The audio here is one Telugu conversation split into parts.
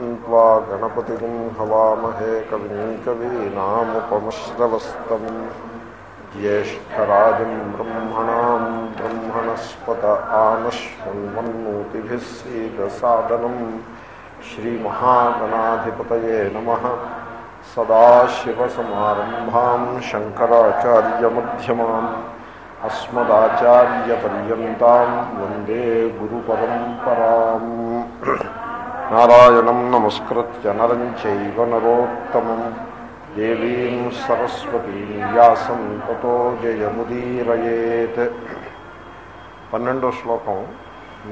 त्वा गणपतिं हवामहे कविं कवीनामुपमश्रवस्तम् ज्येष्ठराजं ब्रह्मणां ब्रह्मणस्पत आनश्वन्वन्नोतिभिः सीदसादनम् श्रीमहागणाधिपतये नमः सदाशिवसमारम्भां शङ्कराचार्यमध्यमाम् अस्मदाचार्यपर्यन्तां वन्दे गुरुपरम्पराम् నారాయణం నమస్కృత్య నరం చైవ నరోత్తమం. దేవీం సరస్వతీం వ్యాసం తతో జయముదీరయేత్. పన్నెండో శ్లోకం.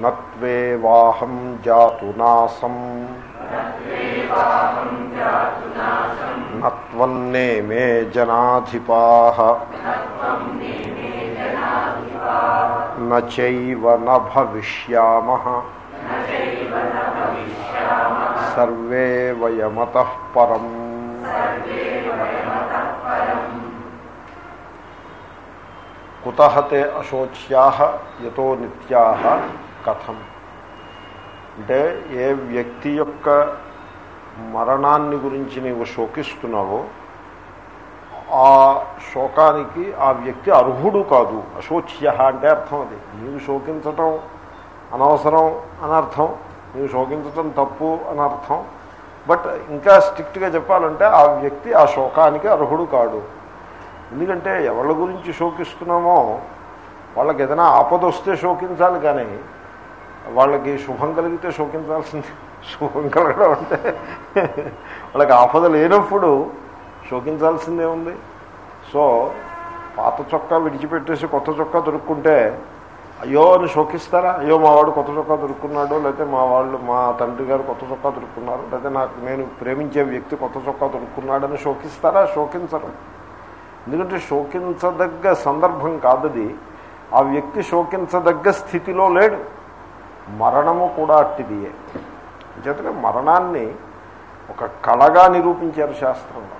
నత్వేవాహం జాతు నాసం. నత్వన్నే మే జనాధిపా. నైవ నవిష్యామ భవిష్యామ సర్వే వయమత పరం కుత తే అశోచ్యా యతో నిత్యా కథం అంటే ఏ వ్యక్తి యొక్క మరణాన్ని గురించి నీవు శోకిస్తున్నావో ఆ శోకానికి ఆ వ్యక్తి అర్హుడు కాదు. అశోచ్య అంటే అర్థం అది. నీవు శోకించటం అనవసరం అనర్థం నీవు శోకించటం తప్పు అని అర్థం. బట్ ఇంకా స్ట్రిక్ట్గా చెప్పాలంటే ఆ వ్యక్తి ఆ శోకానికి అర్హుడు కాడు. ఎందుకంటే ఎవరి గురించి శోకిస్తున్నామో వాళ్ళకి ఏదైనా ఆపద వస్తే శోకించాలి కానీ వాళ్ళకి శుభం కలిగితే శోకించాల్సింది శుభం కలగడం అంటే వాళ్ళకి ఆపద లేనప్పుడు శోకించాల్సిందే ఉంది. సో పాత చొక్కా విడిచిపెట్టేసి కొత్త చొక్కా దొరుక్కుంటే అయ్యో అని శోకిస్తారా? అయ్యో మా వాడు కొత్త చొక్కా దొరుకున్నాడు లేకపోతే మా వాళ్ళు మా తండ్రి గారు కొత్త చొక్కా దొరుకున్నారు లేకపోతే నాకు నేను ప్రేమించే వ్యక్తి కొత్త చొక్కా దొరుకున్నాడని శోకిస్తారా? శోకించరు. ఎందుకంటే శోకించదగ్గ సందర్భం కాదది. ఆ వ్యక్తి శోకించదగ్గ స్థితిలో లేడు. మరణము కూడా అట్టిదియే. చేతనే మరణాన్ని ఒక కళగా నిరూపించారు శాస్త్రంలో.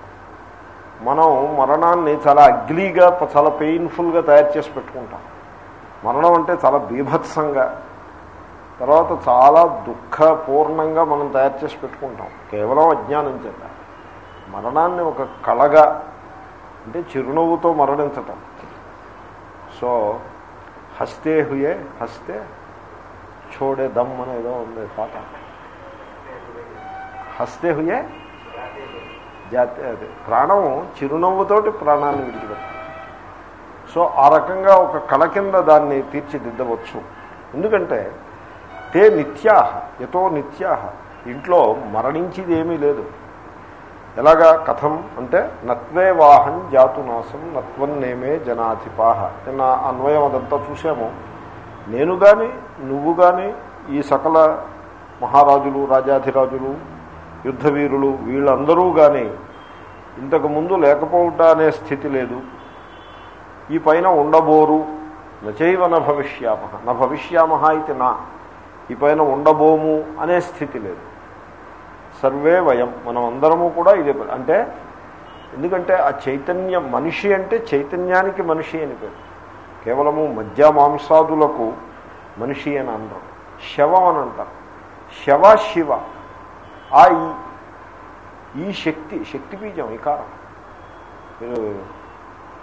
మనం మరణాన్ని చాలా అగ్లీగా చాలా పెయిన్ఫుల్గా తయారు చేసి పెట్టుకుంటాం. మరణం అంటే చాలా బీభత్సంగా. తర్వాత చాలా దుఃఖపూర్ణంగా మనం తయారు చేసి పెట్టుకుంటాం. కేవలం అజ్ఞానం చేత. మరణాన్ని ఒక కళగా అంటే చిరునవ్వుతో మరణించటం. సో హస్తే హుయే హస్తే చోడే దమ్ అనేదో ఉంది పాట. హస్తే హుయే జాతి అదే ప్రాణం చిరునవ్వుతోటి ప్రాణాన్ని విడిచిపెట్టాలి. సో ఆ రకంగా ఒక కళ కింద దాన్ని తీర్చిదిద్దవచ్చు. ఎందుకంటే తే నిత్యాహ ఎతో నిత్యాహ ఇంట్లో మరణించేది ఏమీ లేదు. ఎలాగా కథం అంటే నత్వే వాహం జాతునాశం నత్వన్నేమే జనాధిపాహ. నిన్న అన్వయం అదంతా చూసాము నేను కానీ నువ్వు కానీ ఈ సకల మహారాజులు రాజాధిరాజులు యుద్ధవీరులు వీళ్ళందరూ కానీ ఇంతకుముందు లేకపోవట అనే స్థితి లేదు. ఈ పైన ఉండబోరు. నచైవ న భవిష్యామ నా భవిష్యామ ఇది నా. ఈ పైన ఉండబోము అనే స్థితి లేదు. సర్వే వయం. మనం అందరము కూడా ఇదే అంటే ఎందుకంటే ఆ చైతన్యం మనిషి అంటే చైతన్యానికి మనిషి అని పేరు. కేవలము మధ్య మాంసాదులకు మనిషి అని అందరం శవం అని అంటారు. శవ శివ. ఆ ఈ శక్తి శక్తి బీజం ఈ మీరు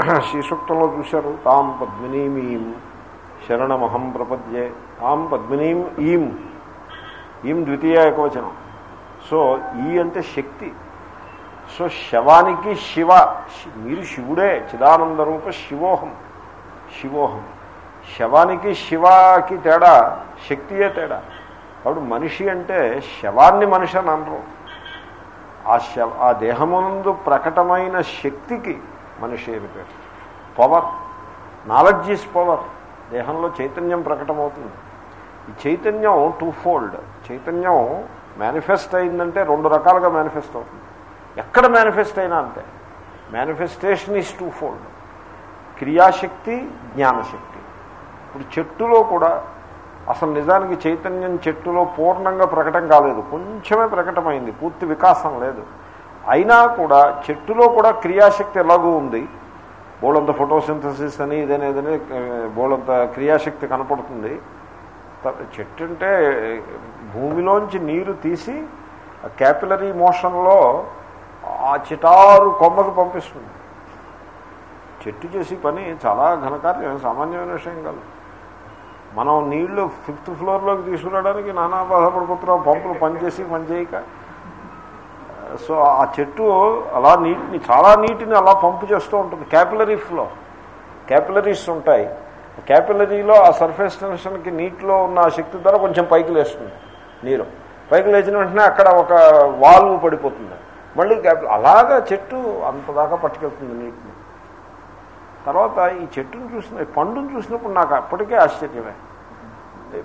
శ్రీసూక్తంలో చూశారు తాం పద్మినీమీం శరణమహం ప్రపద్యే. తాం పద్మినీం ఈం. ఈం ద్వితీయ ఏకవచనం. సో ఈ అంటే శక్తి. సో శవానికి శివ. మీరు శివుడే. చిదానంద రూప శివోహం. శివోహం. శవానికి శివాకి తేడా శక్తియే తేడా. కాబట్టి మనిషి అంటే శవాన్ని మనిషి అని అనరు. ఆ శవ ఆ దేహమునందు ప్రకటమైన శక్తికి మనిషి అని పేరు? పవర్ నాలెడ్జ్ ఈజ్ పవర్ దేహంలో చైతన్యం ప్రకటమవుతుంది. ఈ చైతన్యం టూ ఫోల్డ్ చైతన్యం మేనిఫెస్ట్ అయిందంటే రెండు రకాలుగా మేనిఫెస్ట్ అవుతుంది. ఎక్కడ మేనిఫెస్ట్ అయినా అంతే. మేనిఫెస్టేషన్ ఈజ్ టూ ఫోల్డ్ క్రియాశక్తి జ్ఞానశక్తి. ఇప్పుడు చెట్టులో కూడా అసలు నిజానికి చైతన్యం చెట్టులో పూర్ణంగా ప్రకటన కాలేదు. కొంచెమే ప్రకటమైంది. పూర్తి వికాసం లేదు. అయినా కూడా చెట్టులో కూడా క్రియాశక్తి ఎలాగూ ఉంది? బోళంత ఫోటోసింథసిస్ అని ఇదని ఇదని బోళంత క్రియాశక్తి కనపడుతుంది. చెట్టు అంటే భూమిలోంచి నీరు తీసి క్యాపిలరీ మోషన్లో ఆ చిటారు కొమ్మకు పంపిస్తుంది. చెట్టు చేసి పని చాలా ఘనకార్యం సామాన్యమైన విషయం కాదు. మనం నీళ్ళు ఫిఫ్త్ ఫ్లోర్లోకి తీసుకురావడానికి నానా బాధపడిపోతున్నాం. పంపులు పనిచేసి పనిచేయక. సో ఆ చెట్టు అలా నీటిని చాలా నీటిని అలా పంపు చేస్తూ ఉంటుంది. క్యాపిలరీ ఫ్లో క్యాపిలరీస్ ఉంటాయి. క్యాపిలరీలో ఆ సర్ఫేస్ టెన్షన్కి నీటిలో ఉన్న ఆ శక్తి ద్వారా కొంచెం పైకి లేస్తుంది. నీరు. పైకి లేచిన వెంటనే అక్కడ ఒక వాల్వ్ పడిపోతుంది. మళ్ళీ క్యాపిల అలాగా చెట్టు అంతదాకా పట్టుకెళ్తుంది నీటిని. తర్వాత ఈ చెట్టును చూసిన ఈ పండును చూసినప్పుడు నాకు అప్పటికే ఆశ్చర్యమే.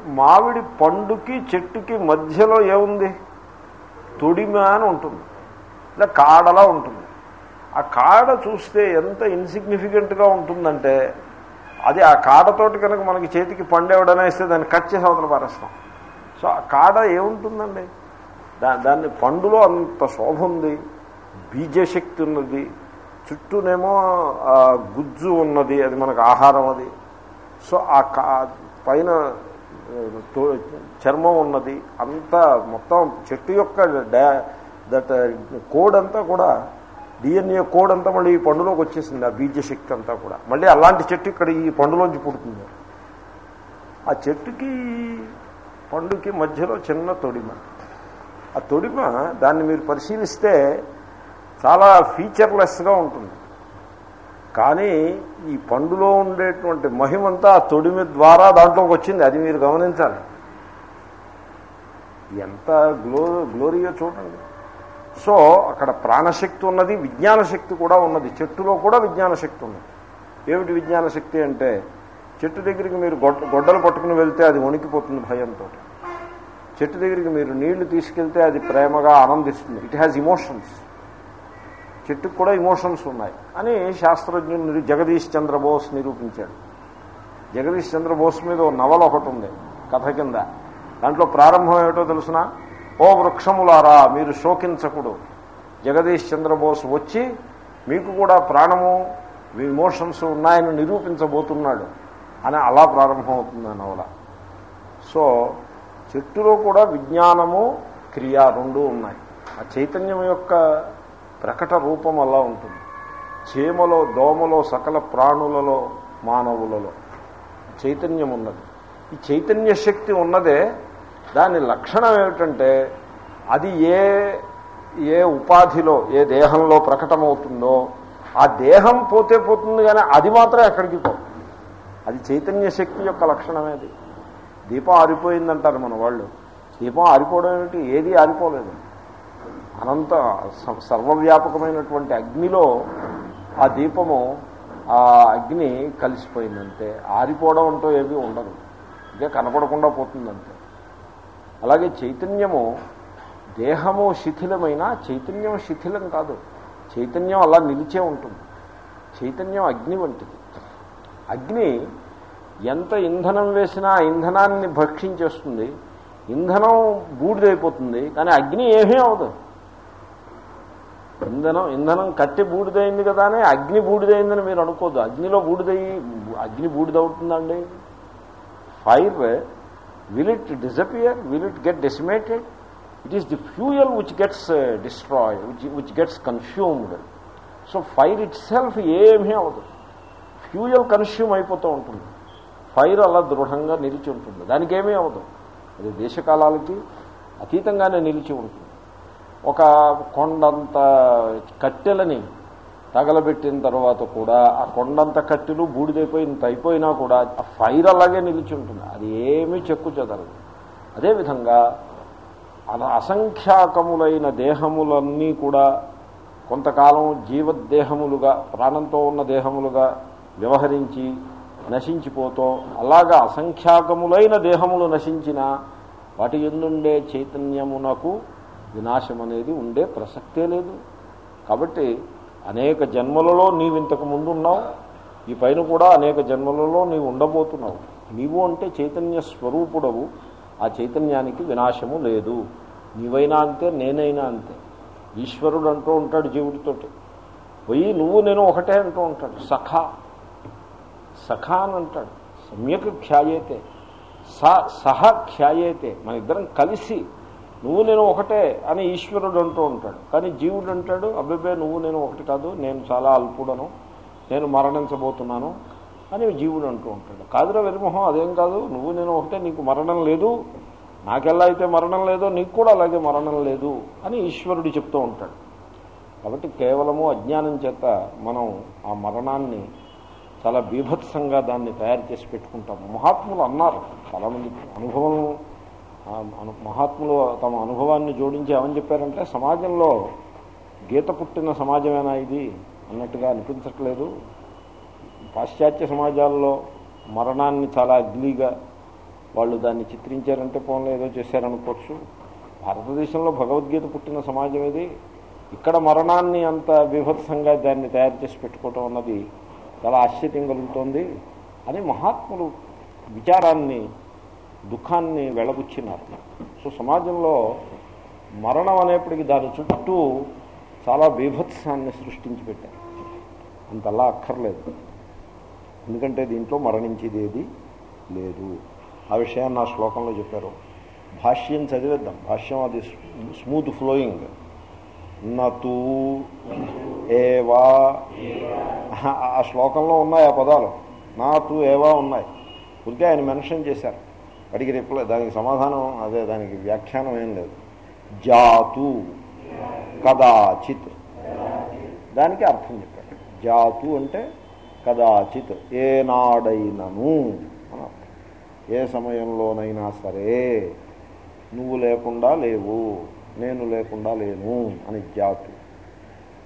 మామిడి పండుకి చెట్టుకి మధ్యలో ఏముంది? తొడిమ అని ఉంటుంది. ఇలా కాడలా ఉంటుంది. ఆ కాడ చూస్తే ఎంత ఇన్సిగ్నిఫికెంట్గా ఉంటుందంటే అది ఆ కాడతోటి కనుక మనకి చేతికి పండేవడనే ఇస్తే దాన్ని కట్ చేసి అవతల పారేస్తాం. సో ఆ కాడ ఏముంటుందండి? దా దాన్ని పండులో అంత శోభ ఉంది బీజశక్తి ఉన్నది చుట్టూనేమో గుజ్జు ఉన్నది అది మనకు ఆహారం అది. సో ఆ కా పైన చర్మం ఉన్నది అంతా మొత్తం చెట్టు యొక్క డా దట్ కోడ్ అంతా కూడా డిఎన్ఏ కోడ్ అంతా మళ్ళీ ఈ పండులోకి వచ్చేసింది ఆ బీజశక్తి అంతా కూడా. మళ్ళీ అలాంటి చెట్టు ఇక్కడ ఈ పండులోంచి పుడుతుంది. ఆ చెట్టుకి పండుకి మధ్యలో చిన్న తొడిమ. ఆ తొడిమ దాన్ని మీరు పరిశీలిస్తే చాలా ఫీచర్లెస్గా ఉంటుంది. కానీ ఈ పండులో ఉండేటువంటి మహిమంతా ఆ తొడిమి ద్వారా దాంట్లోకి వచ్చింది. అది మీరు గమనించాలి. ఎంత గ్లో గ్లోరియో చూడండి. సో అక్కడ ప్రాణశక్తి ఉన్నది విజ్ఞాన శక్తి కూడా ఉన్నది. చెట్టులో కూడా విజ్ఞాన శక్తి ఉన్నది. ఏమిటి విజ్ఞాన శక్తి అంటే చెట్టు దగ్గరికి మీరు గొడ్డలు పట్టుకుని వెళ్తే అది వణికిపోతుంది భయంతో. చెట్టు దగ్గరికి మీరు నీళ్ళు తీసుకెళ్తే అది ప్రేమగా ఆనందిస్తుంది. ఇట్ హ్యాస్ ఇమోషన్స్ చెట్టుకు కూడా ఇమోషన్స్ ఉన్నాయి. అని శాస్త్రజ్ఞులు జగదీష్ చంద్రబోస్ నిరూపించాడు. జగదీష్ చంద్రబోస్ మీద ఓ నవల ఒకటి ఉంది కథ కింద. దాంట్లో ప్రారంభం ఏమిటో తెలుసిన? ఓ వృక్షములారా మీరు శోకించకుడు జగదీష్ చంద్రబోస్ వచ్చి మీకు కూడా ప్రాణము ఇమోషన్స్ ఉన్నాయని నిరూపించబోతున్నాడు. అని అలా ప్రారంభమవుతుంది ఆ నవల. సో చెట్టులో కూడా విజ్ఞానము క్రియ రెండూ ఉన్నాయి. ఆ చైతన్యం యొక్క ప్రకట రూపం అలా ఉంటుంది. చీమలో దోమలో సకల ప్రాణులలో మానవులలో చైతన్యం ఉన్నది ఈ చైతన్య శక్తి ఉన్నదే దాని లక్షణం ఏమిటంటే అది ఏ ఏ ఉపాధిలో ఏ దేహంలో ప్రకటమవుతుందో ఆ దేహం పోతే పోతుంది కానీ అది మాత్రం ఎక్కడికి పోతుంది అది చైతన్య శక్తి యొక్క లక్షణమేది దీపం ఆరిపోయిందంటారు మన వాళ్ళు. దీపం ఆరిపోవడం ఏమిటి? ఏది ఆరిపోలేదు. అనంత స- సర్వవ్యాపకమైనటువంటి అగ్నిలో ఆ దీపము ఆ అగ్ని కలిసిపోయిందంటే ఆరిపోవడం అంటూ ఏమీ ఉండదు. ఇదే కనపడకుండా పోతుందంతే. అలాగే చైతన్యము దేహము శిథిలమైన చైతన్యం శిథిలం కాదు. చైతన్యం అలా నిలిచే ఉంటుంది. చైతన్యం అగ్ని వంటిది. అగ్ని ఎంత ఇంధనం వేసినా ఇంధనాన్ని భక్షించేస్తుంది. ఇంధనం బూడిదైపోతుంది. కానీ అగ్ని ఏమీ అవదు ఇంధనం ఇంధనం కట్టి బూడిదైంది కదా అని అగ్ని బూడిదైందని మీరు అనుకోద్దు. అగ్నిలో బూడిదయ్యి అగ్ని బూడిదవుతుందండి. Fire will it disappear will it get decimated it is the fuel which gets destroy which which gets consumed so fire itself ఏమీ అవ్వదు. ఫ్యూయల్ కన్స్యూమ్ అయిపోతూ ఉంటుంది. ఫైర్ అలా దృఢంగా నిలిచి ఉంటుంది. దానికి ఏమీ అవ్వదు. అది దేశకాలాలకి అతీతంగానే నిలిచి ఉంటుంది. ఒక కొండంత కట్టెలని తగలబెట్టిన తర్వాత కూడా ఆ కొండంత కట్టెలు బూడిదైపోయి ఇంత అయిపోయినా కూడా ఆ ఫైర్ అలాగే నిలిచి ఉంటుంది. అది ఏమీ చెక్కు చెదరదు. అదేవిధంగా అలా అసంఖ్యాకములైన దేహములన్నీ కూడా కొంతకాలం జీవదేహములుగా ప్రాణంతో ఉన్న దేహములుగా వ్యవహరించి నశించిపోతూ అలాగా అసంఖ్యాకములైన దేహములు నశించిన వాటి ఎందుండే చైతన్యమునకు వినాశం అనేది ఉండే ప్రసక్తే లేదు. కాబట్టి అనేక జన్మలలో నీవు ఇంతకు ముందు ఉన్నావు. ఈ పైన కూడా అనేక జన్మలలో నీవు ఉండబోతున్నావు. నీవు అంటే చైతన్య స్వరూపుడవు. ఆ చైతన్యానికి వినాశము లేదు. నీవైనా అంతే నేనైనా అంతే. ఈశ్వరుడు అంటూ ఉంటాడు జీవుడితోటి. పోయి నువ్వు నేను ఒకటే అంటూ ఉంటాడు. సఖా. సఖా అని అంటాడు. సమ్యక్ ఖ్యాయేతే. స సహ ఖ్యాయేతే. మన ఇద్దరం కలిసి నువ్వు నేను ఒకటే అని ఈశ్వరుడు అంటూ ఉంటాడు. కానీ జీవుడు అంటాడు అబ్బాయి నువ్వు నేను ఒకటి కాదు నేను చాలా అల్పుడను నేను మరణించబోతున్నాను అని జీవుడు అంటూ ఉంటాడు. కాదురా వెరిమొహం అదేం కాదు నువ్వు నేను ఒకటే నీకు మరణం లేదు నాకెలా అయితే మరణం లేదో నీకు కూడా అలాగే మరణం లేదు అని ఈశ్వరుడు చెప్తూ ఉంటాడు. కాబట్టి కేవలము అజ్ఞానం చేత మనం ఆ మరణాన్ని చాలా బీభత్సంగా దాన్ని తయారు చేసి పెట్టుకుంటాము. మహాత్ములు అన్నారు చాలామంది అనుభవం మహాత్ములు తమ అనుభవాన్ని జోడించి ఏమని చెప్పారంటే సమాజంలో గీత పుట్టిన సమాజమేనా ఇది? అన్నట్టుగా అనిపించట్లేదు. పాశ్చాత్య సమాజాల్లో మరణాన్ని చాలా అగ్లీగా వాళ్ళు దాన్ని చిత్రించారంటే పోన్లో ఏదో చేశారనుకోవచ్చు. భారతదేశంలో భగవద్గీత పుట్టిన సమాజం ఇది ఇక్కడ మరణాన్ని అంత బీభత్సంగా దాన్ని తయారు చేసి పెట్టుకోవటం అన్నది చాలా ఆశ్చర్యం కలుగుతోంది అని మహాత్ములు విచారాన్ని దుఃఖాన్ని వెళ్ళబుచ్చినారు సో సమాజంలో మరణం అనేప్పటికీ దాని చుట్టూ చాలా బీభత్సాన్ని సృష్టించి పెట్టారు. అంతలా అక్కర్లేదు. ఎందుకంటే దీంట్లో మరణించేది లేదు. ఆ విషయాన్ని నా శ్లోకంలో చెప్పారు. భాష్యం చదివేద్దాం. భాష్యం అది స్మూత్ ఫ్లోయింగ్. నూ ఏవా ఆ శ్లోకంలో ఉన్నాయి ఆ పదాలు. నా నాతు ఏవా ఉన్నాయి. ఊరికే ఆయన మెన్షన్ చేశారు. వాడికి రిప్లై దానికి సమాధానం? అదే దానికి వ్యాఖ్యానం ఏం లేదు. జాతు. కదాచిత్. దానికి అర్థం చెప్పాడు. జాతు అంటే కదాచిత్. ఏనాడైనను అని అర్థం. ఏ సమయంలోనైనా సరే నువ్వు లేకుండా లేవు నేను లేకుండా లేను అని జాతు.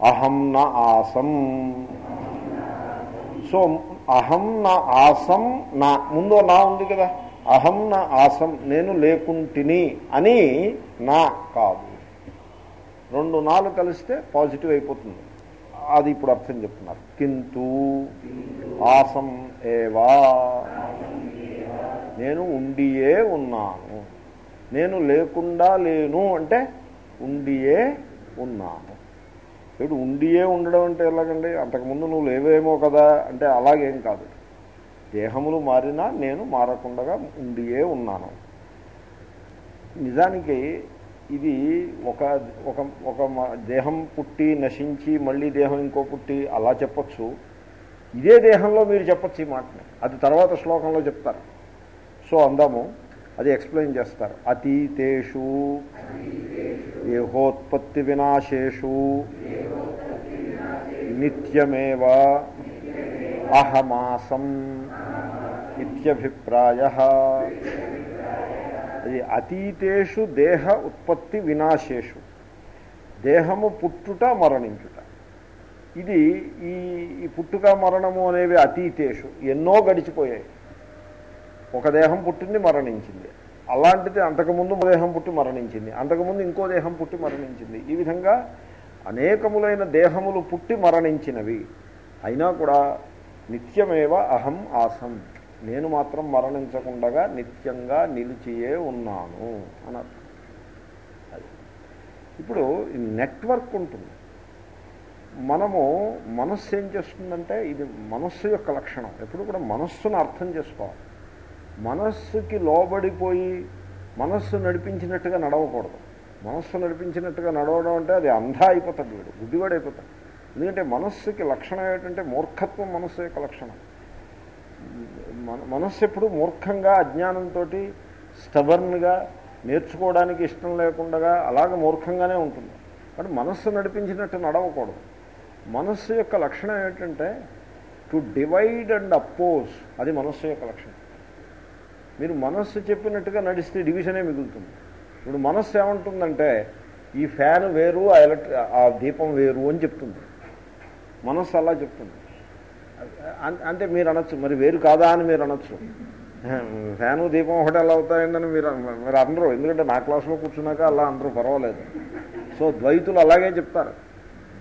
అహం నా ఆసం. సో అహం నా ఆసం నా ముందు నా ఉంది కదా? అహం నా ఆసం నేను లేకుంటిని అని నా కాదు. రెండు నాలు కలిస్తే పాజిటివ్ అయిపోతుంది. అది ఇప్పుడు అర్థం చెప్తున్నారు. కింటూ ఆసం ఏవా. నేను ఉండియే ఉన్నాను. నేను లేకుండా లేను అంటే ఉండియే ఉన్నాను. ఇప్పుడు ఉండియే ఉండడం అంటే ఎలాగండి? అంతకుముందు నువ్వు లేవేమో కదా అంటే అలాగేం కాదు. దేహములు మారినా నేను మారకుండా ఉండియే ఉన్నాను. నిజానికి ఇది ఒక ఒక ఒక మ- దేహం పుట్టి నశించి మళ్ళీ దేహం ఇంకో పుట్టి అలా చెప్పచ్చు. ఇదే దేహంలో మీరు చెప్పచ్చు ఈ మాటని. అది తర్వాత శ్లోకంలో చెప్తారు. సో అందాము అది ఎక్స్ప్లెయిన్ చేస్తారు. అతీతేషు దేహోత్పత్తి వినాశేషు నిత్యమేవా అహమాసం ఇత్యభిప్రాయ. అది అతీతేషు దేహ ఉత్పత్తి వినాశేషు. దేహము పుట్టుట మరణించుట. ఇది ఈ ఈ పుట్టుక మరణము అనేవి అతీతేషు. ఎన్నో గడిచిపోయాయి. ఒక దేహం పుట్టింది మరణించింది. అలాంటిది అంతకుముందు దేహం పుట్టి మరణించింది. అంతకుముందు ఇంకో దేహం పుట్టి మరణించింది. ఈ విధంగా అనేకములైన దేహములు పుట్టి మరణించినవి. అయినా కూడా నిత్యమేవ అహం ఆసం నేను మాత్రం మరణించకుండా నిత్యంగా నిలిచియే ఉన్నాను అని ఇప్పుడు నెట్వర్క్ ఉంటుంది. మనము మనస్సు ఏం చేస్తుందంటే ఇది మనస్సు యొక్క లక్షణం. ఎప్పుడు కూడా మనస్సును అర్థం చేసుకోవాలి. మనస్సుకి లోబడిపోయి మనస్సు నడిపించినట్టుగా నడవకూడదు. మనస్సు నడిపించినట్టుగా నడవడం అంటే అది అంధా అయిపోతాడు వీడు. గుడ్డివాడైపోతాడు ఎందుకంటే మనస్సుకి లక్షణం ఏంటంటే మూర్ఖత్వం మనస్సు యొక్క లక్షణం. మన మనస్సు ఎప్పుడు మూర్ఖంగా అజ్ఞానంతో స్టబర్న్గా నేర్చుకోవడానికి ఇష్టం లేకుండా అలాగ మూర్ఖంగానే ఉంటుంది. బట్ మనస్సు నడిపించినట్టు నడవకూడదు. మనస్సు యొక్క లక్షణం ఏంటంటే టు డివైడ్ అండ్ అపోజ్ అది మనస్సు యొక్క లక్షణం. మీరు మనస్సు చెప్పినట్టుగా నడిస్తే డివిజనే మిగులుతుంది. ఇప్పుడు మనస్సు ఏమంటుందంటే ఈ ఫ్యాన్ వేరు ఆ ఎలక్ట్రి ఆ దీపం వేరు అని చెప్తుంది. మనస్సు అలా చెప్తుంది. అంటే మీరు అనొచ్చు మరి వేరు కాదా అని మీరు అనొచ్చు. ఫ్యాను దీపం ఒకటి ఎలా అవుతాయండి మీరు మీరు అందరూ ఎందుకంటే నా క్లాస్లో కూర్చున్నాక అలా అందరూ పర్వాలేదు. సో ద్వైతులు అలాగే చెప్తారు.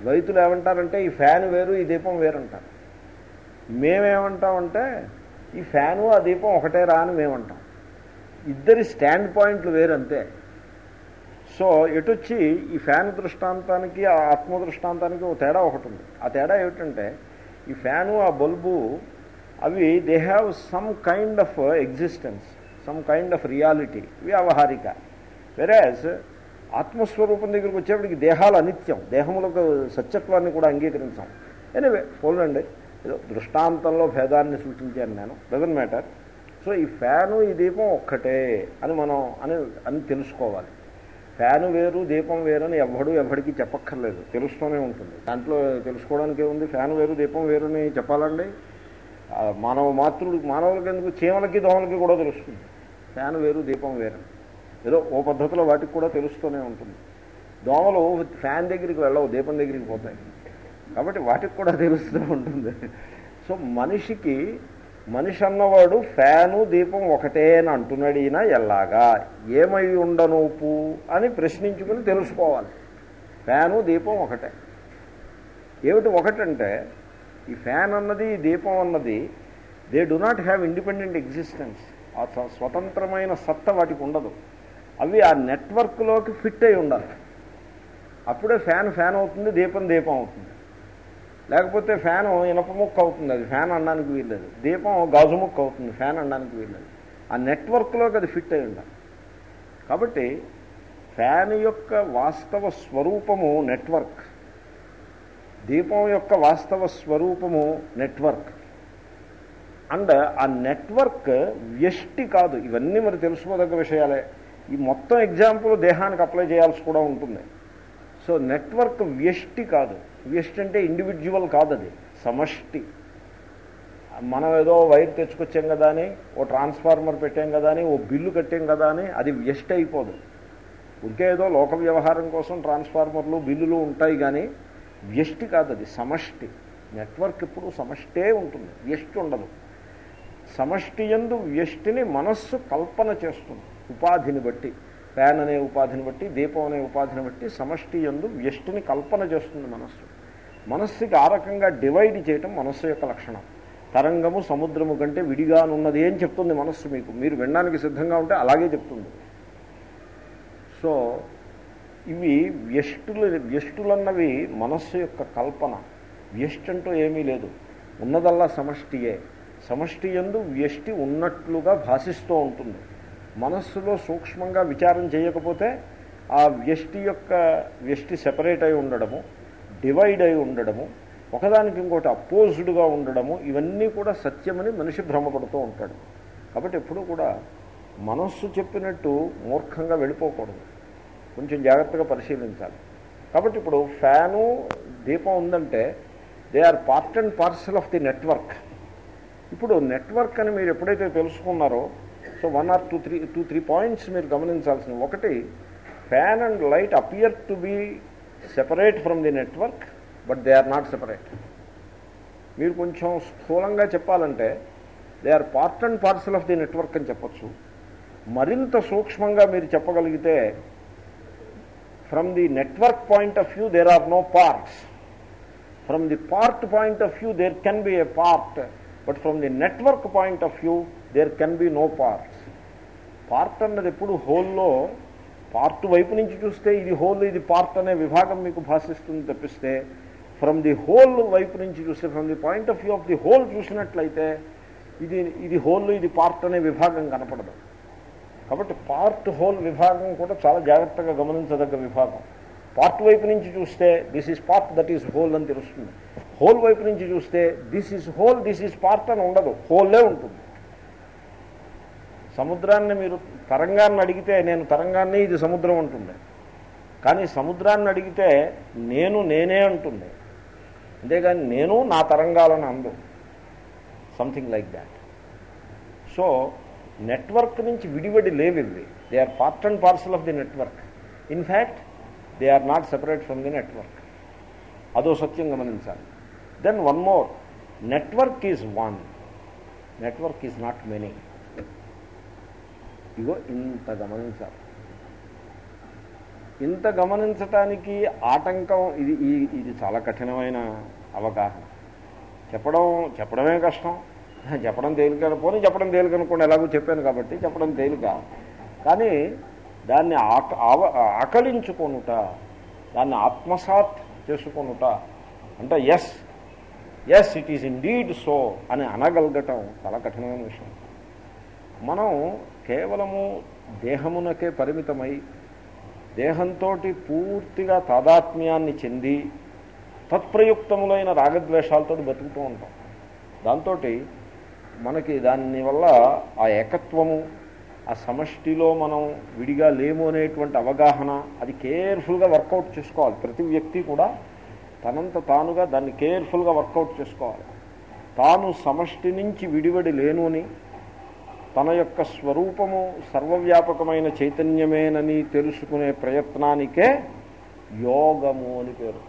ద్వైతులు ఏమంటారంటే ఈ ఫ్యాన్ వేరు ఈ దీపం వేరు అంటారు మేమేమంటామంటే ఈ ఫ్యాను ఆ దీపం ఒకటే రా అని మేమంటాం. ఇద్దరి స్టాండ్ పాయింట్లు వేరంతే. సో ఎటొచ్చి ఈ ఫ్యాన్ దృష్టాంతానికి ఆ ఆత్మ దృష్టాంతానికి ఒక తేడా ఒకటి ఉంది ఆ తేడా ఏమిటంటే ఈ ఫ్యాను ఆ బల్బు అవి they have some kind of existence some kind of reality వ్యావహారిక. వెరాజ్ ఆత్మస్వరూపం దగ్గరికి వచ్చేప్పటికి దేహాలు అనిత్యం దేహములకు సత్యత్వాన్ని కూడా అంగీకరించాం. ఎనివే పోలండి. ఏదో దృష్టాంతంలో భేదాన్ని సూచించాను నేను. డజన్ మ్యాటర్ సో ఈ ఫ్యాను ఈ దీపం ఒక్కటే అని మనం అని అని తెలుసుకోవాలి. ఫ్యాను వేరు దీపం వేరు అని ఎవ్వడు ఎవడికి చెప్పక్కర్లేదు. తెలుస్తూనే ఉంటుంది. దాంట్లో తెలుసుకోవడానికి ఏముంది? ఫ్యాను వేరు దీపం వేరు అని చెప్పాలండి. మానవ మాతృడు మానవులకి ఎందుకు? చీమలకి దోమలకి కూడా తెలుస్తుంది. ఫ్యాన్ వేరు దీపం వేరు. ఏదో ఓ పద్ధతిలో వాటికి కూడా తెలుస్తూనే ఉంటుంది. దోమలు ఫ్యాన్ దగ్గరికి వెళ్ళవు దీపం దగ్గరికి పోతాయి. కాబట్టి వాటికి కూడా తెలుస్తూ ఉంటుంది. సో మనిషికి మనిషి అన్నవాడు ఫ్యాను దీపం ఒకటే అని అంటున్నాడు ఈయన ఎలాగా? ఏమై ఉండనూపు అని ప్రశ్నించుకుని తెలుసుకోవాలి. ఫ్యాను దీపం ఒకటే. ఏమిటి ఒకటంటే ఈ ఫ్యాన్ అన్నది ఈ దీపం అన్నది they do not have independent existence. ఆ స్వతంత్రమైన సత్త వాటికి ఉండదు. అవి ఆ నెట్వర్క్లోకి ఫిట్ అయి ఉండాలి. అప్పుడే ఫ్యాన్ ఫ్యాన్ అవుతుంది దీపం దీపం అవుతుంది. లేకపోతే ఫ్యాన్ ఇనప ముక్క అవుతుంది అది ఫ్యాన్ అనడానికి వీల్లేదు. దీపం గాజు ముక్క అవుతుంది ఫ్యాన్ అనడానికి వీల్లేదు. ఆ నెట్వర్క్లోకి అది ఫిట్ అయి ఉండాలి కాబట్టి ఫ్యాన్ యొక్క వాస్తవ స్వరూపము నెట్వర్క్. దీపం యొక్క వాస్తవ స్వరూపము నెట్వర్క్. అండ్ ఆ నెట్వర్క్ వ్యష్టి కాదు. ఇవన్నీ మరి తెలుసుకోదగ్గ విషయాలే. ఈ మొత్తం ఎగ్జాంపుల్ దేహానికి అప్లై చేయాల్సి కూడా ఉంటుంది. సో నెట్వర్క్ వ్యష్టి కాదు. వ్యష్టి అంటే ఇండివిజువల్ కాదది. సమష్టి. మనం ఏదో వైర్ తెచ్చుకొచ్చాం కదా అని ఓ ట్రాన్స్ఫార్మర్ పెట్టాం కదా అని ఓ బిల్లు కట్టాం కదా అని అది వ్యష్టి అయిపోదు. ఇంకే ఏదో లోక వ్యవహారం కోసం ట్రాన్స్ఫార్మర్లు బిల్లులు ఉంటాయి కానీ వ్యష్టి కాదు అది సమష్టి. నెట్వర్క్ ఇప్పుడు సమష్టే ఉంటుంది వ్యష్టి ఉండదు. సమష్టి ఎందు వ్యష్టిని మనస్సు కల్పన చేస్తుంది ఉపాధిని బట్టి. ఫ్యాన్ అనే ఉపాధిని బట్టి దీపం అనే ఉపాధిని బట్టి సమష్టి ఎందు వ్యష్టిని కల్పన చేస్తుంది మనస్సు. మనస్సుకి ఆ రకంగా డివైడ్ చేయటం మనస్సు యొక్క లక్షణం. తరంగము సముద్రము కంటే విడిగానున్నది అని చెప్తుంది మనస్సు మీకు? మీరు వినడానికి సిద్ధంగా ఉంటే అలాగే చెప్తుంది. సో ఇవి వ్యష్టులు వ్యష్టులన్నవి మనస్సు యొక్క కల్పన. వ్యష్టి అంటూ ఏమీ లేదు. ఉన్నదల్లా సమష్టియే. సమష్టి ఎందు వ్యష్టి ఉన్నట్లుగా భాషిస్తూ ఉంటుంది. మనస్సులో సూక్ష్మంగా విచారం చేయకపోతే ఆ వ్యష్టి యొక్క వ్యష్టి సెపరేట్ అయి ఉండడము డివైడ్ అయి ఉండడము ఒకదానికి ఇంకోటి అపోజ్డ్గా ఉండడము ఇవన్నీ కూడా సత్యమని మనిషి భ్రమపడుతూ ఉంటాడు. కాబట్టి ఎప్పుడూ కూడా మనస్సు చెప్పినట్టు మూర్ఖంగా వెళ్ళిపోకూడదు. కొంచెం జాగ్రత్తగా పరిశీలించాలి. కాబట్టి ఇప్పుడు ఫ్యాను దీపం ఉందంటే they are part and parcel of the network. ఇప్పుడు నెట్వర్క్ అని మీరు ఎప్పుడైతే తెలుసుకున్నారో so one or two three two three points మీరు గమనించాల్సింది ఒకటి fan and light appear to be separate from the network but they are not separate మీరు కొంచెం స్థూలంగా చెప్పాలంటే they are part and parcel of the network అని చెప్పచ్చు. మరింత సూక్ష్మంగా మీరు చెప్పగలిగితే from the network point of view there are no parts from the part point of view there can be a part but from the network point of view there can be no parts part అన్నది ఎప్పుడు హోల్లో పార్ట్ వైపు నుంచి చూస్తే ఇది హోల్ ఇది పార్ట్ అనే విభాగం మీకు భాషిస్తుంది తప్పిస్తే ఫ్రమ్ ది హోల్ వైపు నుంచి చూస్తే from the point of view of the whole చూసినట్లయితే ఇది ఇది హోల్ ఇది పార్ట్ అనే విభాగం కనపడదు. కాబట్టి పార్ట్ హోల్ విభాగం కూడా చాలా జాగ్రత్తగా గమనించదగ్గ విభాగం. పార్ట్ వైపు నుంచి చూస్తే this is part that is whole అని తెలుస్తుంది. హోల్ వైపు నుంచి చూస్తే this is whole this is part అని ఉండదు. హోల్లే ఉంటుంది. సముద్రాన్ని మీరు తరంగాన్ని అడిగితే నేను తరంగాన్ని ఇది సముద్రం అంటుంది కానీ సముద్రాన్ని అడిగితే నేను నేనే అంటుంది అంతేగాని నేను నా తరంగాలను అందు. Something like that so network నుంచి విడివడి లేవు ఇవి they are part and parcel of the network in fact they are not separate from the network అదో సత్యం గమనించాలి. Then one more network is one network is not many ego ఇంత గమనించాలి. ఇంత గమనించటానికి ఆటంకం ఇది ఇది చాలా కఠినమైన అవగాహన. చెప్పడం చెప్పడమే కష్టం. చెప్పడం తేలిక పోనీ చెప్పడం తేలిక అనుకోండి ఎలాగో చెప్పాను కాబట్టి చెప్పడం తేలిక. కానీ దాన్ని ఆక ఆకలించుకొనుట దాన్ని ఆత్మసాత్ చేసుకొనుట అంటే yes yes it is indeed so అని అనగలగటం చాలా కఠినమైన విషయం. మనం కేవలము దేహమునకే పరిమితమై దేహంతో పూర్తిగా తాదాత్మ్యాన్ని చెంది తత్ప్రయుక్తములైన రాగద్వేషాలతో బతుకుతూ ఉంటాం. దాంతో మనకి దాని వల్ల ఆ ఏకత్వము ఆ సమష్టిలో మనం విడిగా లేము అనేటువంటి అవగాహన అది కేర్ఫుల్గా వర్కౌట్ చేసుకోవాలి. ప్రతి వ్యక్తి కూడా తనంత తానుగా దాన్ని కేర్ఫుల్గా వర్కౌట్ చేసుకోవాలి. తాను సమష్టి నుంచి విడివడి లేను అని తన యొక్క స్వరూపము సర్వవ్యాపకమైన చైతన్యమేనని తెలుసుకునే ప్రయత్నానికే యోగము అని పేరు.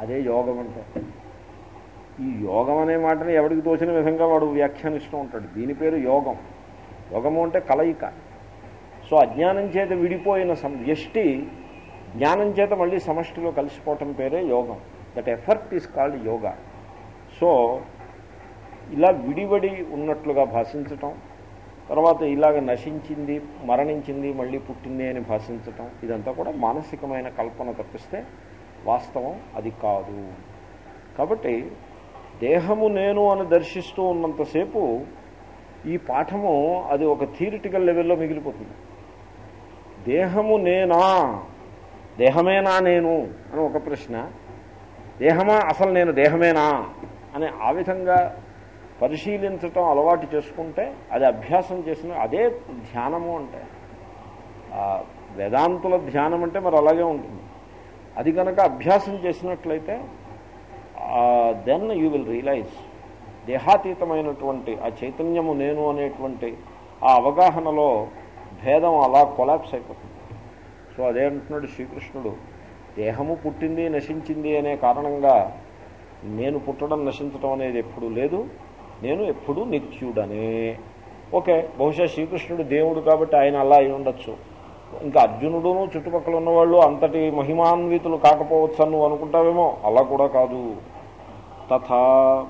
అదే యోగం అంటే. ఈ యోగం అనే మాటని ఎవరికి తోచిన విధంగా వాడు వ్యాఖ్యానిస్తూ ఉంటాడు. దీని పేరు యోగం. యోగము అంటే కలయిక. సో అజ్ఞానం చేత విడిపోయిన సం వ్యష్టి జ్ఞానం చేత మళ్ళీ సమష్టిలో కలిసిపోవటం పేరే యోగం. That effort is called yoga so ఇలా విడివడి ఉన్నట్లుగా భాషించటం తర్వాత ఇలాగ నశించింది మరణించింది మళ్ళీ పుట్టింది అని భాషించటం ఇదంతా కూడా మానసికమైన కల్పన తప్పిస్తే వాస్తవం అది కాదు. కాబట్టి దేహము నేను అని దర్శిస్తూ ఉన్నంతసేపు ఈ పాఠము అది ఒక థియరిటికల్ లెవెల్లో మిగిలిపోతుంది. దేహము నేనా? దేహమేనా నేను? అని ఒక ప్రశ్న. దేహమా? అసలు నేను దేహమేనా? అని ఆ విధంగా పరిశీలించటం అలవాటు చేసుకుంటే అది అభ్యాసం చేసిన అదే ధ్యానము అంటే. వేదాంతుల ధ్యానం అంటే మరి అలాగే ఉంటుంది. అది కనుక అభ్యాసం చేసినట్లయితే దెన్ యూ విల్ రియలైజ్ దేహాతీతమైనటువంటి ఆ చైతన్యము నేను అనేటువంటి ఆ అవగాహనలో భేదం అలా కొలాప్స్ అయిపోతుంది. సో అదే అంటున్నాడు శ్రీకృష్ణుడు. దేహము పుట్టింది నశించింది అనే కారణంగా నేను పుట్టడం నశించడం అనేది ఎప్పుడూ లేదు. నేను ఎప్పుడూ నిత్యుడనే. ఓకే బహుశా శ్రీకృష్ణుడు దేవుడు కాబట్టి ఆయన అలా అయి ఉండొచ్చు. ఇంకా అర్జునుడును చుట్టుపక్కల ఉన్నవాళ్ళు అంతటి మహిమాన్వితులు కాకపోవచ్చు అని నువ్వు అనుకుంటావేమో? అలా కూడా కాదు. తథా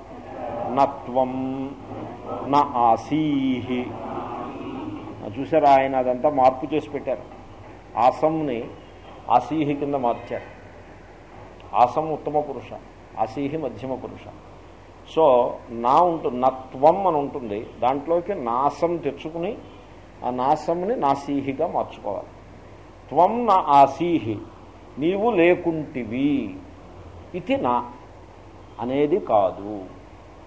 నత్వం నా ఆసీహి. చూసారా ఆయన అదంతా మార్పు చేసి పెట్టారు. ఆసంని ఆసీహి కింద మార్చారు. ఆసం ఉత్తమ పురుష ఆసీహి మధ్యమ పురుష. సో నా ఉంటుంది నత్వం అని ఉంటుంది. దాంట్లోకి నాసం తెచ్చుకుని ఆ నాసంని నాసీహిగా మార్చుకోవాలి. త్వం నా ఆసీహి నీవు లేకుంటివి. ఇది నా. అనేది కాదు.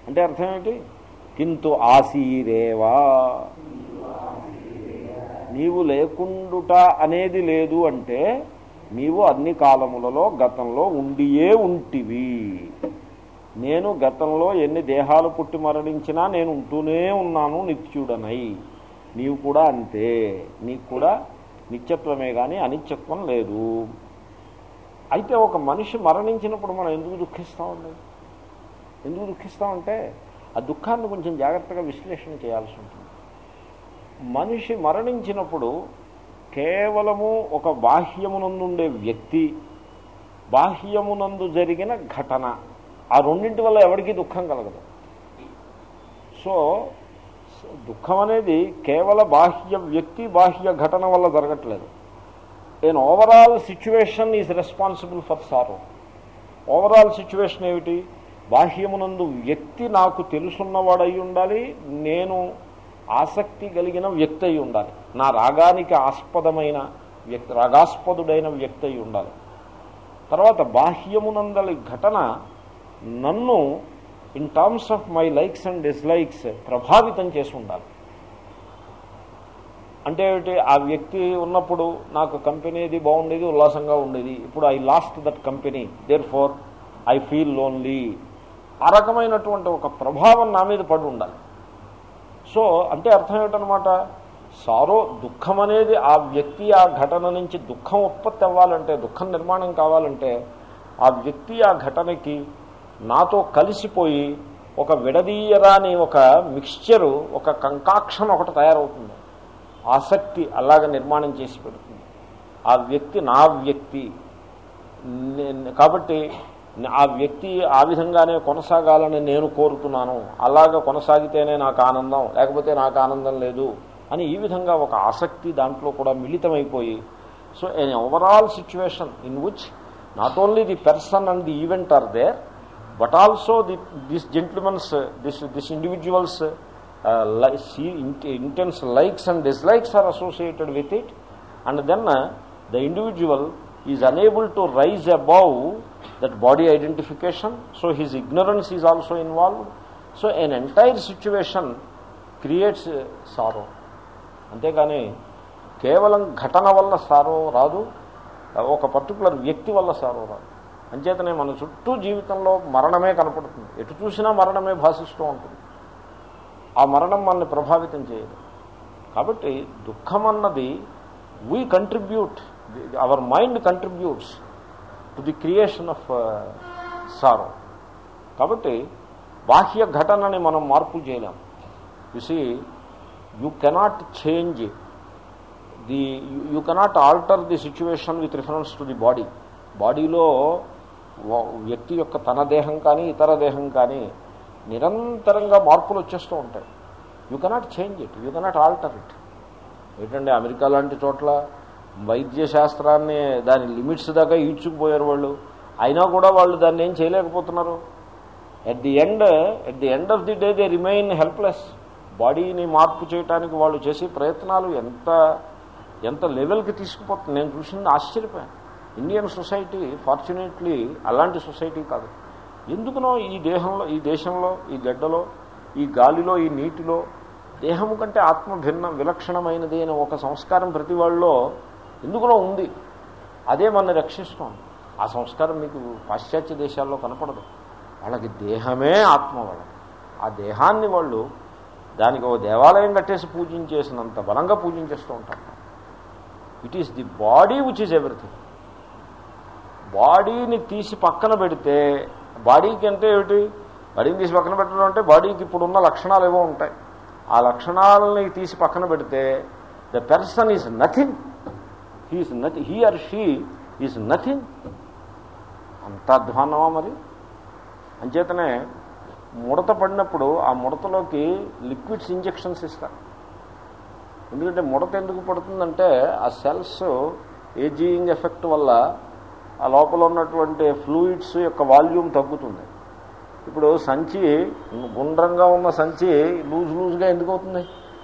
అంటే అర్థం ఏమిటి? కింటు ఆసీరేవా. నీవు లేకుండుట అనేది లేదు అంటే నీవు అన్ని కాలములలో గతంలో ఉండియే ఉంటివి. నేను గతంలో ఎన్ని దేహాలు పుట్టి మరణించినా నేను ఉంటూనే ఉన్నాను నిత్యుడనై. నీవు కూడా అంతే. నీకు కూడా నిత్యత్వమే కానీ అనిత్యత్వం లేదు. అయితే ఒక మనిషి మరణించినప్పుడు మనం ఎందుకు దుఃఖిస్తామండి? ఎందుకు దుఃఖిస్తామంటే ఆ దుఃఖాన్ని కొంచెం జాగ్రత్తగా విశ్లేషణ చేయాల్సి ఉంటుంది. మనిషి మరణించినప్పుడు కేవలము ఒక బాహ్యమునందుండే వ్యక్తి బాహ్యమునందు జరిగిన ఘటన ఆ రెండింటి వల్ల ఎవరికీ దుఃఖం కలగదు. సో దుఃఖం అనేది కేవల బాహ్య వ్యక్తి బాహ్య ఘటన వల్ల జరగట్లేదు. నేను overall situation is responsible for sorrow overall situation ఏమిటి? బాహ్యమునందు వ్యక్తి నాకు తెలుసున్నవాడై ఉండాలి నేను ఆసక్తి కలిగిన వ్యక్తి అయి ఉండాలి. నా రాగానికి ఆస్పదమైన వ్యక్తి రాగాస్పదుడైన వ్యక్తి అయి ఉండాలి. తర్వాత బాహ్యమునందలి ఘటన నన్ను in terms of my likes and dislikes ప్రభావితం చేసి ఉండాలి. అంటే ఏమిటి? ఆ వ్యక్తి ఉన్నప్పుడు నాకు కంపెనీది బాగుండేది ఉల్లాసంగా ఉండేది. ఇప్పుడు I lost that company therefore I feel lonely ఆ రకమైనటువంటి ఒక ప్రభావం నా మీద పడి ఉండాలి. సో అంటే అర్థం ఏమిటనమాట సారో దుఃఖం అనేది ఆ వ్యక్తి ఆ ఘటన నుంచి దుఃఖం ఉత్పత్తి అవ్వాలంటే దుఃఖం నిర్మాణం కావాలంటే ఆ వ్యక్తి ఆ ఘటనకి నాతో కలిసిపోయి ఒక విడదీయరాని ఒక మిక్స్చరు ఒక కంకాక్షన్ ఒకటి తయారవుతుంది. ఆసక్తి అలాగ నిర్మాణం చేసి పెడుతుంది. ఆ వ్యక్తి నా వ్యక్తి. కాబట్టి ఆ వ్యక్తి ఆ విధంగానే కొనసాగాలని నేను కోరుతున్నాను. అలాగ కొనసాగితేనే నాకు ఆనందం లేకపోతే నాకు ఆనందం లేదు అని ఈ విధంగా ఒక ఆసక్తి దాంట్లో కూడా మిళితమైపోయి so an overall situation in which not only the person and the event are there but also the this gentlemen's this this individuals intense likes and dislikes are associated with it and then the individual is unable to rise above that body identification so his ignorance is also involved so an entire situation creates sorrow అంతేగాని కేవలం ఘటన వల్ల సారో రాదు. ఒక పర్టికులర్ వ్యక్తి వల్ల సారో రాదు. అంచేతనే మన చుట్టూ జీవితంలో మరణమే కనపడుతుంది. ఎటు చూసినా మరణమే భాషిస్తూ ఉంటుంది. ఆ మరణం మనల్ని ప్రభావితం చేయదు. కాబట్టి దుఃఖం అన్నది we contribute our mind contributes to the creation of sorrow కాబట్టి బాహ్య ఘటనని మనం మార్పు చేయలేము you see you cannot change the you cannot alter the situation with reference to the body బాడీలో వ్యక్తి యొక్క తన దేహం కానీ ఇతర దేహం కానీ నిరంతరంగా మార్పులు వచ్చేస్తూ ఉంటాయి. You cannot change it you cannot alter it ఏంటంటే అమెరికా లాంటి చోట్ల వైద్య శాస్త్రాన్ని దాని లిమిట్స్ దాకా ఈడ్చుకుపోయారు వాళ్ళు. అయినా కూడా వాళ్ళు దాన్ని ఏం చేయలేకపోతున్నారు. At the end at the end of the day they remain helpless బాడీని మార్పు చేయడానికి వాళ్ళు చేసే ప్రయత్నాలు ఎంత ఎంత లెవెల్కి తీసుకుపోతుంది నేను చూసింది ఆశ్చర్యపోయాను. ఇండియన్ సొసైటీ ఫార్చునేట్లీ అలాంటి సొసైటీ కాదు. ఎందుకునో ఈ దేహంలో ఈ దేశంలో ఈ గడ్డలో ఈ గాలిలో ఈ నీటిలో దేహము కంటే ఆత్మ భిన్న విలక్షణమైనది అనే ఒక సంస్కారం ప్రతి వాళ్ళలో ఎందుకునో ఉంది. అదే మన రక్షిస్తోంది. ఆ సంస్కారం మీకు పాశ్చాత్య దేశాల్లో కనపడదు. వాళ్ళకి దేహమే ఆత్మ వాళ్ళకి ఆ దేహాన్ని వాళ్ళు దానికి ఒక దేవాలయం కట్టేసి పూజించేసినంత బలంగా పూజించేస్తూ ఉంటారు. It is the body which is everything బాడీని తీసి పక్కన పెడితే బాడీకి అంటే ఏమిటి? బాడీని తీసి పక్కన పెట్టడం అంటే బాడీకి ఇప్పుడున్న లక్షణాలు ఏవో ఉంటాయి. ఆ లక్షణాలని తీసి పక్కన పెడితే the person is nothing. He's nothing he or she is nothing. అంత అధ్వానమా మరి? అంచేతనే ముడత పడినప్పుడు ఆ ముడతలోకి లిక్విడ్స్ ఇంజెక్షన్స్ ఇస్తారు. ఎందుకంటే ముడత ఎందుకు పడుతుందంటే ఆ సెల్స్ ఏజియింగ్ ఎఫెక్ట్ వల్ల ఆ లోపల ఉన్నటువంటి ఫ్లూయిడ్స్ యొక్క వాల్యూమ్ తగ్గుతుంది. ఇప్పుడు సంచి గుండ్రంగా ఉన్న సంచి లూజ్ లూజ్గా ఎందుకు అవుతుంది?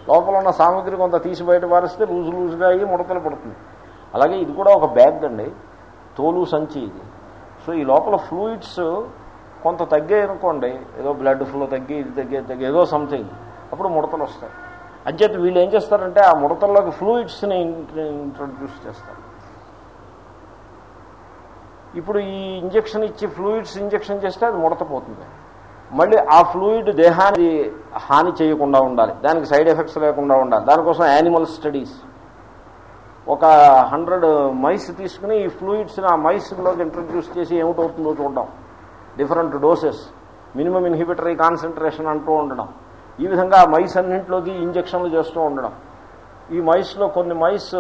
లోపల ఉన్న సామాగ్రి కొంత తీసి బయట పారిస్తే లూజ్ లూజ్గా అయ్యి ముడతలు పడుతుంది. అలాగే ఇది కూడా ఒక బ్యాగ్ అండి. తోలు సంచి ఇది. సో ఈ లోపల ఫ్లూయిడ్స్ కొంత తగ్గాయి అనుకోండి ఏదో బ్లడ్ ఫ్లో తగ్గి ఇది తగ్గే తగ్గి ఏదో సంథింగ్ అప్పుడు ముడతలు వస్తాయి. అంచేత వీళ్ళు ఏం చేస్తారంటే ఆ ముడతల్లోకి ఫ్లూయిడ్స్ని ఇంట్రడ్యూస్ చేస్తారు. ఇప్పుడు ఈ ఇంజక్షన్ ఇచ్చి ఫ్లూయిడ్స్ ఇంజెక్షన్ చేస్తే అది ముడతపోతుంది. మళ్ళీ ఆ ఫ్లూయిడ్ దేహాన్ని హాని చేయకుండా ఉండాలి. దానికి సైడ్ ఎఫెక్ట్స్ లేకుండా ఉండాలి. దానికోసం యానిమల్ స్టడీస్. ఒక హండ్రెడ్ మైస్ తీసుకుని ఈ ఫ్లూయిడ్స్ని ఆ మైస్లోకి ఇంట్రడ్యూస్ చేసి ఏమిటవుతుందో చూడడం. Different doses. Minimum inhibitory concentration అంటూ ఉండడం. ఈ విధంగా ఆ మైస్ అన్నింటిలోకి ఇంజక్షన్లు చేస్తూ ఉండడం. ఈ మైస్లో కొన్ని మైస్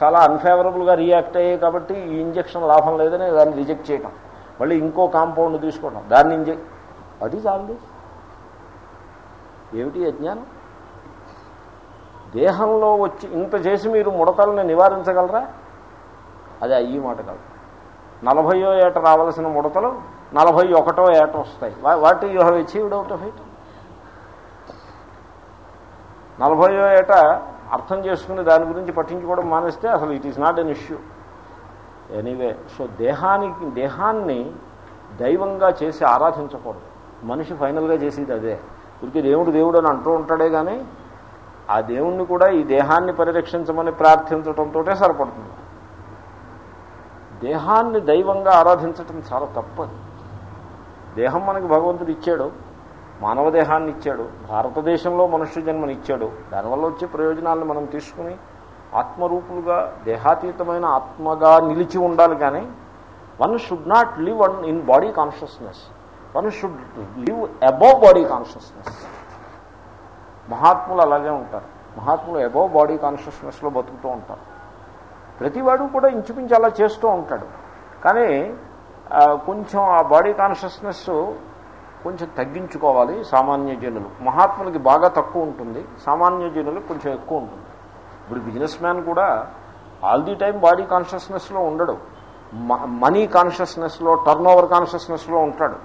చాలా అన్ఫేవరబుల్గా రియాక్ట్ అయ్యాయి కాబట్టి ఈ ఇంజక్షన్ లాభం లేదని దాన్ని రిజెక్ట్ చేయడం మళ్ళీ ఇంకో కాంపౌండ్ తీసుకోవడం దాన్ని inject what is all this ఏమిటి అజ్ఞానం? దేహంలో వచ్చి ఇంత చేసి మీరు ముడతలను నివారించగలరా? అది అయ్యి మాట కాదు. నలభయో ఏట రావాల్సిన ముడతలు నలభై ఒకటో ఏట వస్తాయి. What you have achieved out of it నలభయో ఏట అర్థం చేసుకుని దాని గురించి పట్టించుకోవడం మానేస్తే అసలు it is not an issue anyway so దేహానికి దేహాన్ని దైవంగా చేసి ఆరాధించకూడదు. మనిషి ఫైనల్గా చేసేది అదే. ఇరికి దేవుడు దేవుడు అని అంటూ ఉంటాడే కానీ ఆ దేవుణ్ణి కూడా ఈ దేహాన్ని పరిరక్షించమని ప్రార్థించడంతో సరిపడుతుంది. దేహాన్ని దైవంగా ఆరాధించటం చాలా తప్పదు. దేహం మనకి భగవంతుడు ఇచ్చాడు. మానవ దేహాన్ని ఇచ్చాడు. భారతదేశంలో మనుష్య జన్మనిచ్చాడు దానివల్ల వచ్చే ప్రయోజనాలను మనం తీసుకుని ఆత్మరూపులుగా దేహాతీతమైన ఆత్మగా నిలిచి ఉండాలి కానీ one should not live an in body consciousness one should live above body consciousness మహాత్ములు అలాగే ఉంటారు. మహాత్ములు అబౌవ్ బాడీ కాన్షియస్నెస్లో బతుకుతూ ఉంటారు. ప్రతివాడు కూడా ఇంచుమించు అలా చేస్తూ ఉంటాడు. కానీ కొంచెం ఆ బాడీ కాన్షియస్నెస్ కొంచెం తగ్గించుకోవాలి సామాన్య జనులు. మహాత్ములకి బాగా తక్కువ ఉంటుంది. సామాన్య జనులకు కొంచెం ఎక్కువ ఉంటుంది. ఇప్పుడు బిజినెస్ మ్యాన్ కూడా ఆల్ ది టైం బాడీ కాన్షియస్నెస్లో ఉండడు. మనీ కాన్షియస్నెస్లో టర్న్ ఓవర్ కాన్షియస్నెస్లో ఉంటాడు.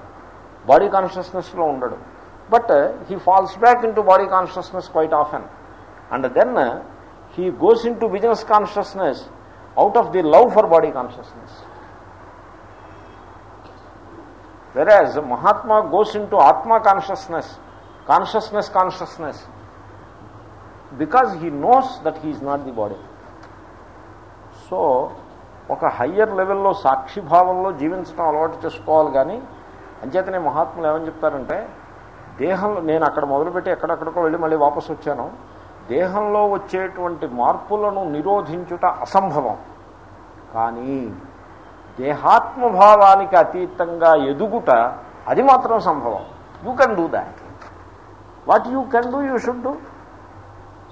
బాడీ కాన్షియస్నెస్లో ఉండడు. But he falls back into body consciousness quite often and then he goes into business consciousness out of the love for body consciousness whereas Mahatma goes into atma consciousness consciousness consciousness because he knows that he's not the body so ఒక హయ్యర్ లెవెల్లో సాక్షిభావంలో జీవించడం అలవాటు చేసుకోవాలి కానీ అంచేతనే మహాత్ములు ఏమని చెప్తారంటే దేహంలో నేను అక్కడ మొదలుపెట్టి ఎక్కడెక్కడికో వెళ్ళి మళ్ళీ వాపసు వచ్చాను. దేహంలో వచ్చేటువంటి మార్పులను నిరోధించుట అసంభవం. కానీ దేహాత్మభావానికి అతీతంగా ఎదుగుట అది మాత్రం సంభవం. You can do that what you can do you should do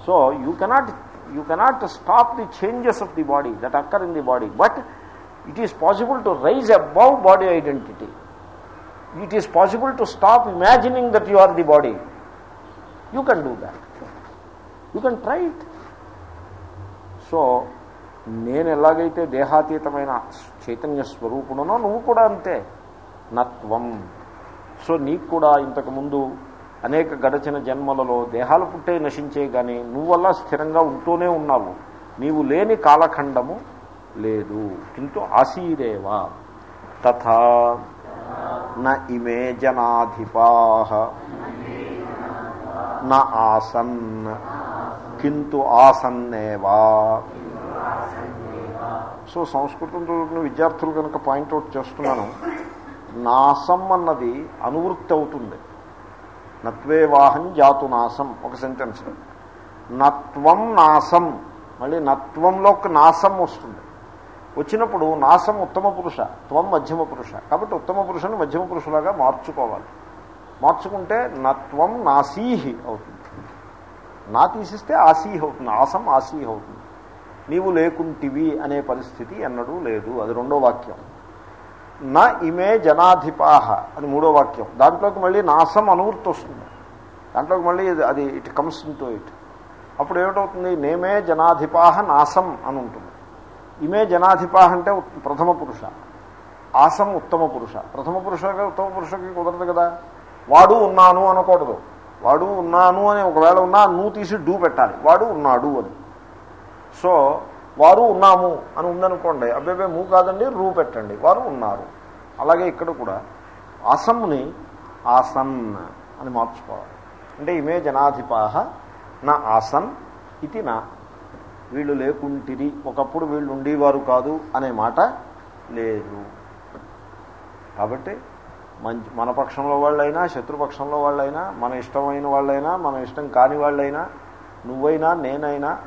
so you cannot you cannot stop the changes of the body that occur in the body but it is possible to rise above body identity it is possible to stop imagining that you are the body you can do that you can try it so నేను ఎలాగైతే దేహాతీతమైన చైతన్య స్వరూపుడునో నువ్వు కూడా అంతే. నత్వం సో నీకు కూడా ఇంతకుముందు అనేక గడచిన జన్మలలో దేహాలు పుట్టే నశించే కానీ నువ్వల్లా స్థిరంగా ఉంటూనే ఉన్నావు. నీవు లేని కాలఖండము లేదు. కింటూ ఆసీరేవా. తథా నా ఇమే జనాధిపా. న ఆసన్. కింటు ఆసన్నేవా. సో సంస్కృతం చదువుకున్న విద్యార్థులు కనుక పాయింట్అవుట్ చేస్తున్నాను నాసం అన్నది అనువృత్తి అవుతుంది. నత్వే వాహం జాతు నాసం ఒక సెంటెన్స్ నత్వం నాసం మళ్ళీ నత్వంలో ఒక నాసం వస్తుంది. వచ్చినప్పుడు నాసం ఉత్తమ పురుష త్వం మధ్యమ పురుష. కాబట్టి ఉత్తమ పురుషను మధ్యమ పురుషులాగా మార్చుకోవాలి. మార్చుకుంటే నత్వం నాసీహి అవుతుంది. నా తీసిస్తే ఆసీహి అవుతుంది ఆసం ఆసీహి అవుతుంది. నీవు లేకుంటివి అనే పరిస్థితి ఎన్నడూ లేదు. అది రెండో వాక్యం. నా ఇమే జనాధిపాహ అని మూడో వాక్యం. దాంట్లోకి మళ్ళీ నాసం అనువృత్తి వస్తుంది. దాంట్లోకి మళ్ళీ అది ఇట్ కమ్స్ ఇంటూ ఇట్ అప్పుడు ఏమిటవుతుంది? నేమే జనాధిపాహ నాసం అని ఉంటుంది ఇమే జనాధిపాహ అంటే ప్రథమ పురుష. ఆసం ఉత్తమ పురుష. ప్రథమ పురుష ఉత్తమ పురుషకి కుదరదు కదా. వాడు ఉన్నాను అనకూడదు. వాడు ఉన్నాను అని ఒకవేళ ఉన్నా నువ్వు తీసి డూ పెట్టాలి. వాడు ఉన్నాడు అని. సో వారు ఉన్నాము అని ఉందనుకోండి అబ్బాయి మూ కాదండి రూ పెట్టండి. వారు ఉన్నారు. అలాగే ఇక్కడ కూడా ఆసమ్ని ఆసన్ అని మార్చుకోవాలి. అంటే ఇమే జనాధిపాహ నా ఆసన్ ఇది నా. వీళ్ళు లేకుంటిరి ఒకప్పుడు వీళ్ళు ఉండేవారు కాదు అనే మాట లేదు. కాబట్టి మంచి మన పక్షంలో వాళ్ళైనా శత్రుపక్షంలో వాళ్ళైనా మన ఇష్టమైన వాళ్ళైనా మన ఇష్టం కాని వాళ్ళైనా నువ్వైనా నేనైనా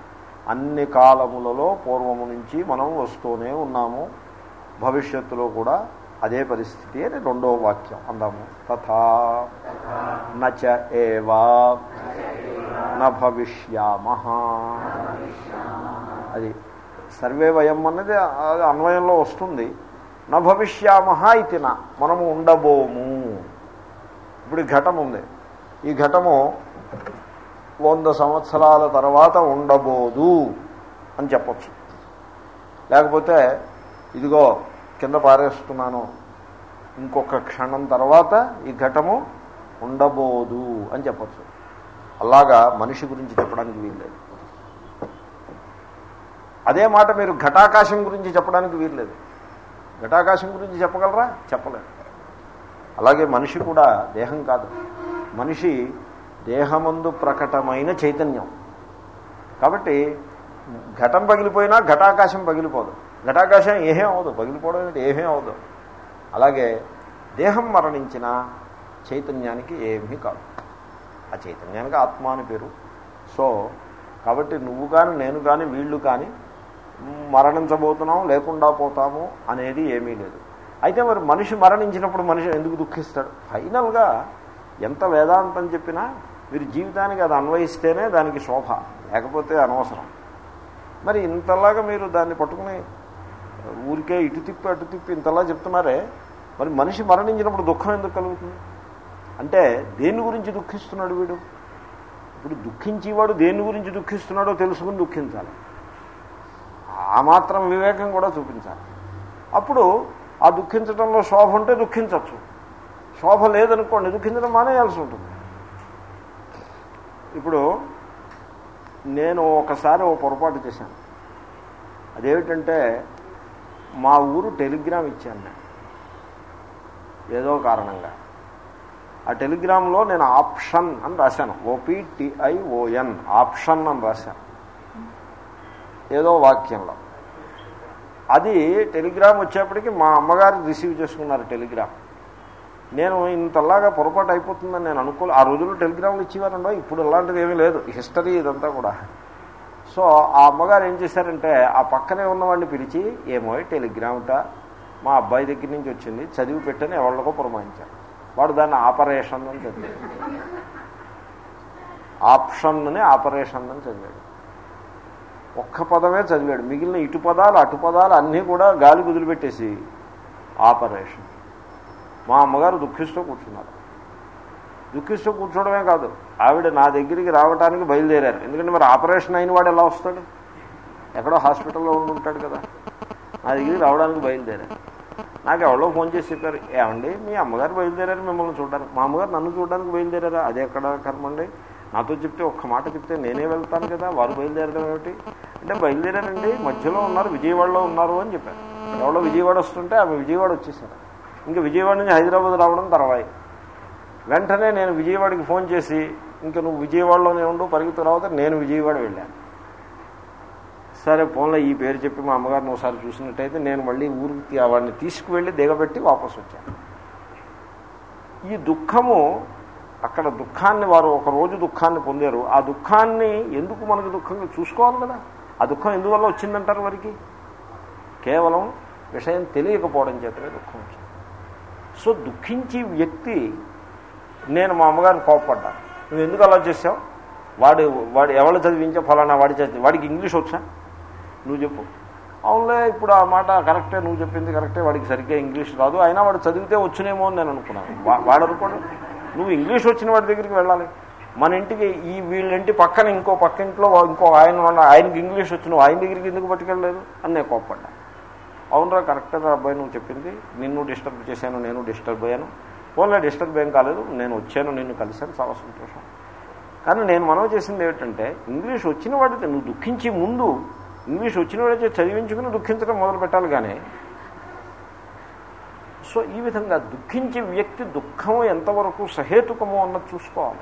అన్ని కాలములలో పూర్వము నుంచి మనం వస్తూనే ఉన్నాము. భవిష్యత్తులో కూడా అదే పరిస్థితి అని రెండో వాక్యం అందాము. తథా నచ ఏవా న భవిష్యామ అది సర్వే వయం అన్నది అన్వయంలో వస్తుంది. న భవిష్యామ ఇది నా. మనము ఉండబోము. ఇప్పుడు ఘటం ఉంది. ఈ ఘటము వంద సంవత్సరాల తర్వాత ఉండబోదు అని చెప్పచ్చు. లేకపోతే ఇదిగో కింద పారేస్తున్నాను. ఇంకొక క్షణం తర్వాత ఈ ఘటము ఉండబోదు అని చెప్పచ్చు. అలాగా మనిషి గురించి చెప్పడానికి వీల్లేదు. అదే మాట మీరు ఘటాకాశం గురించి చెప్పడానికి వీల్లేదు. ఘటాకాశం గురించి చెప్పగలరా? చెప్పలేదు. అలాగే మనిషి కూడా దేహం కాదు. మనిషి దేహమందు ప్రకటమైన చైతన్యం. కాబట్టి ఘటం పగిలిపోయినా ఘటాకాశం పగిలిపోదు. ఘటాకాశం ఏమీ అవదు పగిలిపోవడం అంటే ఏమీ అవదు. అలాగే దేహం మరణించిన చైతన్యానికి ఏమీ కాదు. ఆ చైతన్యానికి ఆత్మ అని పేరు. సో కాబట్టి నువ్వు కానీ నేను కానీ వీళ్ళు కానీ మరణించబోతున్నాం లేకుండా పోతాము అనేది ఏమీ లేదు. అయితే మరి మనిషి మరణించినప్పుడు మనిషి ఎందుకు దుఃఖిస్తాడు? ఫైనల్గా ఎంత వేదాంతం చెప్పినా మీరు జీవితానికి అది అన్వయిస్తేనే దానికి శోభ లేకపోతే అనవసరం. మరి ఇంతలాగా మీరు దాన్ని పట్టుకుని ఊరికే ఇటు తిప్పి అటు తిప్పి ఇంతలా చెప్తున్నారే మరి మనిషి మరణించినప్పుడు దుఃఖం ఎందుకు కలుగుతుంది? అంటే దేని గురించి దుఃఖిస్తున్నాడు వీడు? ఇప్పుడు దుఃఖించేవాడు దేని గురించి దుఃఖిస్తున్నాడో తెలుసుకుని దుఃఖించాలి. ఆ మాత్రం వివేకం కూడా చూపించాలి. అప్పుడు ఆ దుఃఖించడంలో శోభ ఉంటే దుఃఖించవచ్చు శోభ లేదనుకోండి దుఃఖించడం మానేయాల్సి ఉంటుంది. ఇప్పుడు నేను ఒకసారి ఓ పొరపాటు చేశాను. అదేమిటంటే మా ఊరు టెలిగ్రామ్ ఇచ్చాను నేను. ఏదో కారణంగా. ఆ టెలిగ్రామ్లో నేను ఆప్షన్ అని రాశాను. ఓపీటీఐఓఎన్ ఆప్షన్ అని రాశాను. ఏదో వాక్యంలో. అది టెలిగ్రామ్ వచ్చేప్పటికి మా అమ్మగారు రిసీవ్ చేసుకున్నారు టెలిగ్రామ్. నేను ఇంతలాగా పొరపాటు అయిపోతుందని నేను అనుకోలే. ఆ రోజుల్లో టెలిగ్రామ్లు ఇచ్చేవారండో ఇప్పుడు అలాంటిది ఏమీ లేదు. హిస్టరీ ఇదంతా కూడా. సో ఆ అమ్మగారు ఏం చేశారంటే ఆ పక్కనే ఉన్నవాడిని పిలిచి ఏమో టెలిగ్రామ్ట మా అబ్బాయి దగ్గర నుంచి వచ్చింది. చదివి పెట్టని ఎవరికో పురమాయించారు. వాడు దాన్ని ఆపరేషన్ అని చదివాడు ఆప్షన్ ఆపరేషన్ అని చదివాడు. ఒక్క పదమే చదివాడు. మిగిలిన ఇటు పదాలు అటు పదాలు అన్నీ కూడా గాలి కుదిలిపెట్టేసి ఆపరేషన్. మా అమ్మగారు దుఃఖిస్తూ కూర్చున్నారు. దుఃఖిస్తూ కూర్చోవడమే కాదు ఆవిడ నా దగ్గరికి రావడానికి బయలుదేరారు. ఎందుకంటే మరి ఆపరేషన్ అయిన వాడు ఎలా వస్తాడు? ఎక్కడో హాస్పిటల్లో ఉంటాడు కదా. నా దగ్గరికి రావడానికి బయలుదేరారు. నాకు ఎవరో ఫోన్ చేసి చెప్పారు ఏమండి మీ అమ్మగారు బయలుదేరారు మిమ్మల్ని చూడడానికి మా అమ్మగారు నన్ను చూడడానికి బయలుదేరారా? అది ఎక్కడ కర్మండి నాతో చెప్తే ఒక్క మాట చెప్తే నేనే వెళ్తాను కదా వారు బయలుదేరడం ఏమిటి? అంటే బయలుదేరారండి మధ్యలో ఉన్నారు విజయవాడలో ఉన్నారు అని చెప్పారు. ఎవరో విజయవాడ వస్తుంటే ఆమె విజయవాడ వచ్చేసారు. ఇంకా విజయవాడ నుంచి హైదరాబాద్ రావడం తర్వాయి. వెంటనే నేను విజయవాడకి ఫోన్ చేసి ఇంకా నువ్వు విజయవాడలోనే ఉండు పరిగెత్తు తర్వాత నేను విజయవాడ వెళ్ళాను సరే ఫోన్లో ఈ పేరు చెప్పి మా అమ్మగారిని ఒకసారి చూసినట్టయితే నేను మళ్ళీ ఊరికి వాడిని తీసుకువెళ్ళి దిగబెట్టి వాపసు వచ్చాను ఈ దుఃఖము అక్కడ దుఃఖాన్ని వారు ఒక రోజు దుఃఖాన్ని పొందారు. ఆ దుఃఖాన్ని ఎందుకు మనకు దుఃఖంగా చూసుకోవాలి కదా? ఆ దుఃఖం ఎందువల్ల వచ్చిందంటారు వారికి? కేవలం విషయం తెలియకపోవడం చేతనే దుఃఖం వచ్చింది. సో దుఃఖించి వ్యక్తి నేను మా అమ్మగారిని కోపపడ్డాను నువ్వు ఎందుకు అలా చేసావు వాడు వాడు ఎవరు చదివించా ఫలానా వాడి చదివి వాడికి ఇంగ్లీష్ వచ్చా? నువ్వు చెప్పు. అవునులే ఇప్పుడు ఆ మాట కరెక్టే నువ్వు చెప్పింది కరెక్టే వాడికి సరిగ్గా ఇంగ్లీష్ రాదు. అయినా వాడు చదివితే వచ్చునేమో అని నేను అనుకున్నాను. వాడు అనుకోడు. నువ్వు ఇంగ్లీష్ వచ్చిన వాడి దగ్గరికి వెళ్ళాలి. మన ఇంటికి ఈ వీళ్ళింటి పక్కన ఇంకో పక్క ఇంట్లో ఇంకో ఆయన ఆయనకి ఇంగ్లీష్ వచ్చిన ఆయన దగ్గరికి ఎందుకు పట్టుకెళ్ళలేదు అని నేను కోప్పడ్డా అవునరా కరెక్ట్గా అబ్బాయి నువ్వు చెప్పింది. నిన్ను డిస్టర్బ్ చేశాను నేను డిస్టర్బ్ అయ్యాను. ఫోన్లో డిస్టర్బ్ ఏం కాలేదు. నేను వచ్చాను నిన్ను కలిశాను చాలా సంతోషం. కానీ నేను మనవి చేసింది ఏమిటంటే ఇంగ్లీష్ వచ్చిన వాడితే నువ్వు దుఃఖించి ముందు ఇంగ్లీష్ వచ్చిన వాడితే చదివించుకుని దుఃఖించడం మొదలు పెట్టాలి కానీ. సో ఈ విధంగా దుఃఖించే వ్యక్తి దుఃఖం ఎంతవరకు సహేతుకము అన్నది చూసుకోవాలి.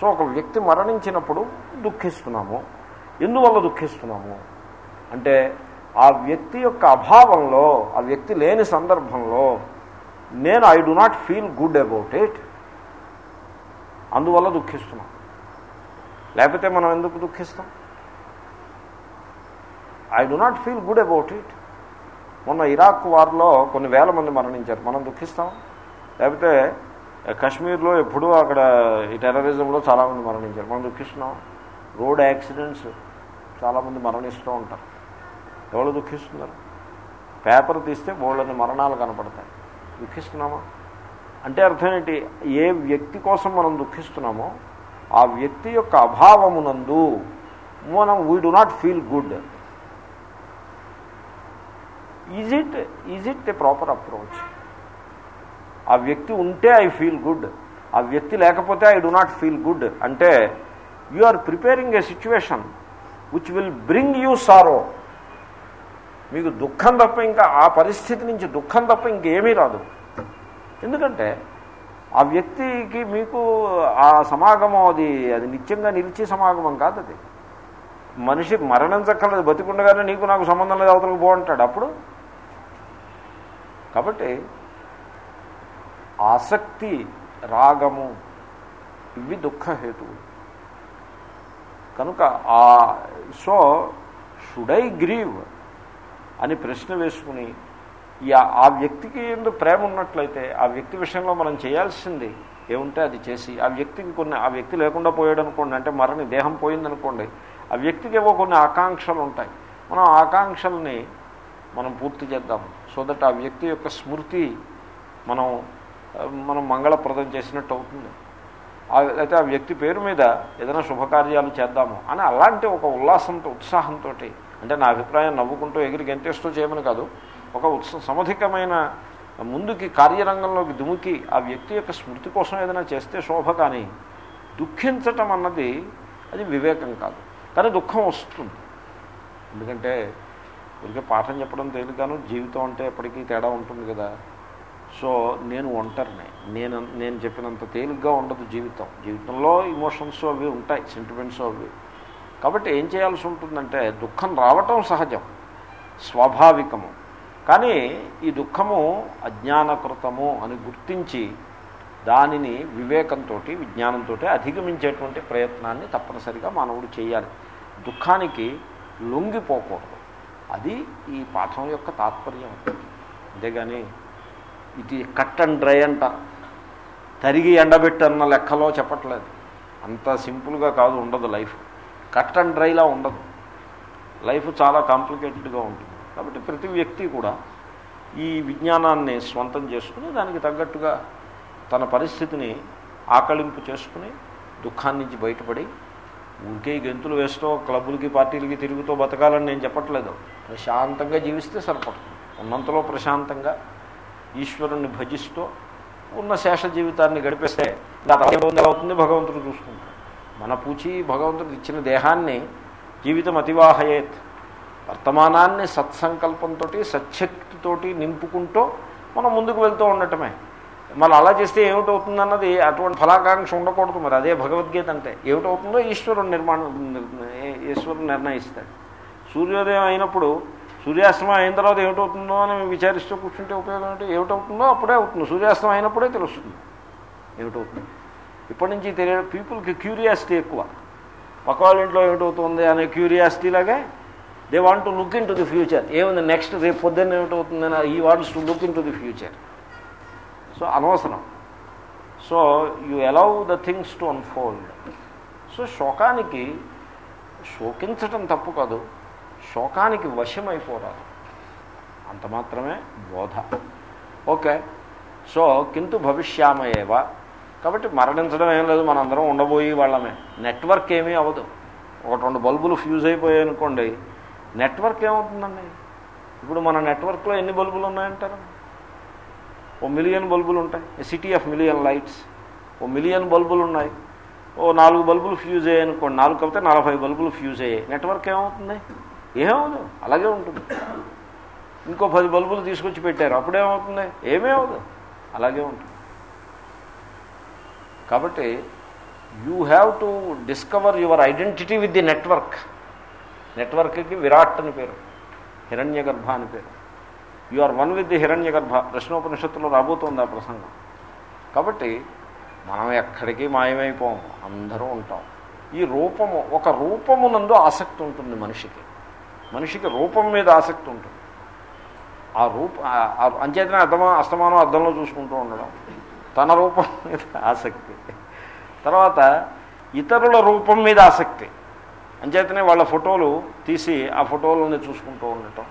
సో ఒక వ్యక్తి మరణించినప్పుడు దుఃఖిస్తున్నాము. ఎందువల్ల దుఃఖిస్తున్నాము? అంటే ఆ వ్యక్తి యొక్క అభావంలో ఆ వ్యక్తి లేని సందర్భంలో నేను I do not feel good about it అందువల్ల దుఃఖిస్తున్నాం. లేకపోతే మనం ఎందుకు దుఃఖిస్తాం? I do not feel good about it మొన్న ఇరాక్ వార్లో కొన్ని వేల మంది మరణించారు. మనం దుఃఖిస్తాం. లేకపోతే కాశ్మీర్లో ఎప్పుడూ అక్కడ ఈ టెర్రరిజంలో చాలామంది మరణించారు. మనం దుఃఖిస్తున్నాం. రోడ్ యాక్సిడెంట్స్ చాలామంది మరణిస్తూ ఉంటారు. ఎవరు దుఃఖిస్తున్నారు? పేపర్ తీస్తే బోళ్ళని మరణాలు కనపడతాయి. దుఃఖిస్తున్నామా? అంటే అర్థం ఏంటి? ఏ వ్యక్తి కోసం మనం దుఃఖిస్తున్నామో ఆ వ్యక్తి యొక్క అభావమునందు మనం we do not feel good is it is it a proper approach ఆ వ్యక్తి ఉంటే ఐ ఫీల్ గుడ్ ఆ వ్యక్తి లేకపోతే I do not feel good అంటే you are preparing a situation which will bring you sorrow మీకు దుఃఖం తప్ప ఇంకా ఆ పరిస్థితి నుంచి దుఃఖం తప్ప ఇంకేమీ రాదు. ఎందుకంటే ఆ వ్యక్తికి మీకు ఆ సమాగమం అది అది నిత్యంగా నిలిచే సమాగమం కాదు అది. మనిషి మరణించక్కర్లేదు బతికుండగానే నీకు నాకు సంబంధం లేదు అవతలకు బాగుంటాడు అప్పుడు. కాబట్టి ఆసక్తి రాగము ఇవి దుఃఖహేతువు కనుక ఆ సో షుడ్ ఐ గ్రీవ్ అని ప్రశ్న వేసుకుని ఆ- వ్యక్తికి ఎందుకు ప్రేమ ఉన్నట్లయితే ఆ వ్యక్తి విషయంలో మనం చేయాల్సింది ఏముంటే అది చేసి ఆ వ్యక్తికి కొన్ని ఆ వ్యక్తి లేకుండా పోయాడు అనుకోండి అంటే మరణి దేహం పోయిందనుకోండి ఆ వ్యక్తికి ఏవో కొన్ని ఆకాంక్షలు ఉంటాయి. మనం ఆ ఆకాంక్షల్ని మనం పూర్తి చేద్దాం. సో దట్ ఆ వ్యక్తి యొక్క స్మృతి మనం మనం మంగళప్రదం చేసినట్టు అవుతుంది. అయితే ఆ వ్యక్తి పేరు మీద ఏదైనా శుభకార్యాలు చేద్దాము అని అలాంటి ఒక ఉల్లాసంతో ఉత్సాహంతో అంటే నా అభిప్రాయం నవ్వుకుంటూ ఎగిరి గంటేస్తూ చేయమని కాదు. ఒక ఉత్స సమధికమైన ముందుకి కార్యరంగంలోకి దుముకి ఆ వ్యక్తి యొక్క స్మృతి కోసం ఏదైనా చేస్తే శోభ కానీ దుఃఖించటం అన్నది అది వివేకం కాదు. కానీ దుఃఖం వస్తుంది. ఎందుకంటే ఊరికే పాఠం చెప్పడం తేలికను జీవితం అంటే ఎప్పటికీ తేడా ఉంటుంది కదా. సో నేను ఒంటరిని. నేను నేను చెప్పినంత తేలిగ్గా ఉండదు జీవితం. జీవితంలో ఇమోషన్స్ అవి ఉంటాయి సెంటిమెంట్స్ అవి. కాబట్టి ఏం చేయాల్సి ఉంటుందంటే దుఃఖం రావటం సహజం స్వాభావికము. కానీ ఈ దుఃఖము అజ్ఞానకృతము అని గుర్తించి దానిని వివేకంతో విజ్ఞానంతో అధిగమించేటువంటి ప్రయత్నాన్ని తప్పనిసరిగా మానవుడు చేయాలి. దుఃఖానికి లొంగిపోకూడదు. అది ఈ పాఠం యొక్క తాత్పర్యం. అంతేగాని ఇది కట్ అండ్ డ్రై అంట. తరిగి ఎండబెట్టన్న లెక్కలో చెప్పట్లేదు. అంత సింపుల్గా కాదు ఉండదు లైఫ్. కట్ అండ్ డ్రైలా ఉండదు. లైఫ్ చాలా కాంప్లికేటెడ్గా ఉంటుంది. కాబట్టి ప్రతి వ్యక్తి కూడా ఈ విజ్ఞానాన్ని స్వంతం చేసుకుని దానికి తగ్గట్టుగా తన పరిస్థితిని ఆకళింపు చేసుకుని దుఃఖాన్ని నుంచి బయటపడి ఊరికే గెంతులు వేస్తూ క్లబ్బులకి పార్టీలకి తిరుగుతూ బతకాలని నేను చెప్పట్లేదు. ప్రశాంతంగా జీవిస్తే సరిపడుతుంది. ఉన్నంతలో ప్రశాంతంగా ఈశ్వరుణ్ణి భజిస్తూ ఉన్న శేష జీవితాన్ని గడిపేస్తే అవుతుంది భగవంతుడు చూసుకుంటాడు మన పూచి భగవంతుడు ఇచ్చిన దేహాన్ని జీవితం అతివాహయేత్. వర్తమానాన్ని సత్సంకల్పంతో సత్శక్తితోటి నింపుకుంటూ మనం ముందుకు వెళ్తూ ఉండటమే. మళ్ళీ అలా చేస్తే ఏమిటవుతుందన్నది అటువంటి ఫలాకాంక్ష ఉండకూడదు మరి. అదే భగవద్గీత అంటే. ఏమిటవుతుందో ఈశ్వరుడు నిర్మాణం ఈశ్వరుడు నిర్ణయిస్తాడు. సూర్యోదయం అయినప్పుడు సూర్యాస్తమం అయిన తర్వాత ఏమిటవుతుందో అని విచారిస్తూ కూర్చుంటే ఉపయోగం ఏంటి? ఏమిటవుతుందో అప్పుడే అవుతుంది. సూర్యాస్తమం అయినప్పుడే తెలుస్తుంది. ఏమిటవుతుంది? ఇప్పటి నుంచి తెలియ పీపుల్కి క్యూరియాసిటీ ఎక్కువ. పక్క వాళ్ళ ఇంట్లో ఏమిటవుతుంది అనే క్యూరియాసిటీ లాగే they want to look into the future. ఏముంది నెక్స్ట్ రేపు పొద్దున్న ఏమిటవుతుందని he wants to look into the future. So అనవసరం. So you allow the things to unfold. So శోకానికి శోకించటం తప్పు కాదు. శోకానికి వశమైపోరాదు. అంత మాత్రమే బోధ. ఓకే. సో కింటు భవిష్యామయేవ. కాబట్టి మరణించడం ఏం లేదు మనందరం ఉండబోయి వాళ్ళమే. నెట్వర్క్ ఏమీ అవ్వదు. ఒక రెండు బల్బులు ఫ్యూజ్ అయిపోయాయి అనుకోండి నెట్వర్క్ ఏమవుతుందండి? ఇప్పుడు మన నెట్వర్క్లో ఎన్ని బల్బులు ఉన్నాయంటారు? ఓ మిలియన్ బల్బులు ఉంటాయి. సిటీ ఆఫ్ మిలియన్ లైట్స్ ఓ మిలియన్ బల్బులు ఉన్నాయి. ఓ నాలుగు బల్బులు ఫ్యూజ్ అయ్యాయి అనుకోండి నాలుగు కలిపితే నలభై బల్బులు ఫ్యూజ్ అయ్యాయి. నెట్వర్క్ ఏమవుతుంది? ఏమవుదు అలాగే ఉంటుంది. ఇంకో పది బల్బులు తీసుకొచ్చి పెట్టారు అప్పుడేమవుతుంది? ఏమీ అవ్వదు. అలాగే ఉంటుంది. కాబట్టి you have to discover your identity with the network నెట్వర్క్కి Virat అని పేరు. హిరణ్య గర్భ అని పేరు. You are one with the Hiranya Garbha ప్రశ్నోపనిషత్తులో రాబోతోంది ఆ ప్రసంగం. కాబట్టి మనం ఎక్కడికి మాయమైపోము. అందరూ ఉంటాం. ఈ రూపము ఒక రూపమునందు ఆసక్తి ఉంటుంది మనిషికి. మనిషికి రూపం మీద ఆసక్తి ఉంటుంది. ఆ రూప అంచేతనే అర్థమా అస్తమానం అర్థంలో చూసుకుంటూ ఉండడం. తన రూపం మీద ఆసక్తి. తర్వాత ఇతరుల రూపం మీద ఆసక్తి. అంచేతనే వాళ్ళ ఫోటోలు తీసి ఆ ఫోటోలని చూసుకుంటూ ఉండటం.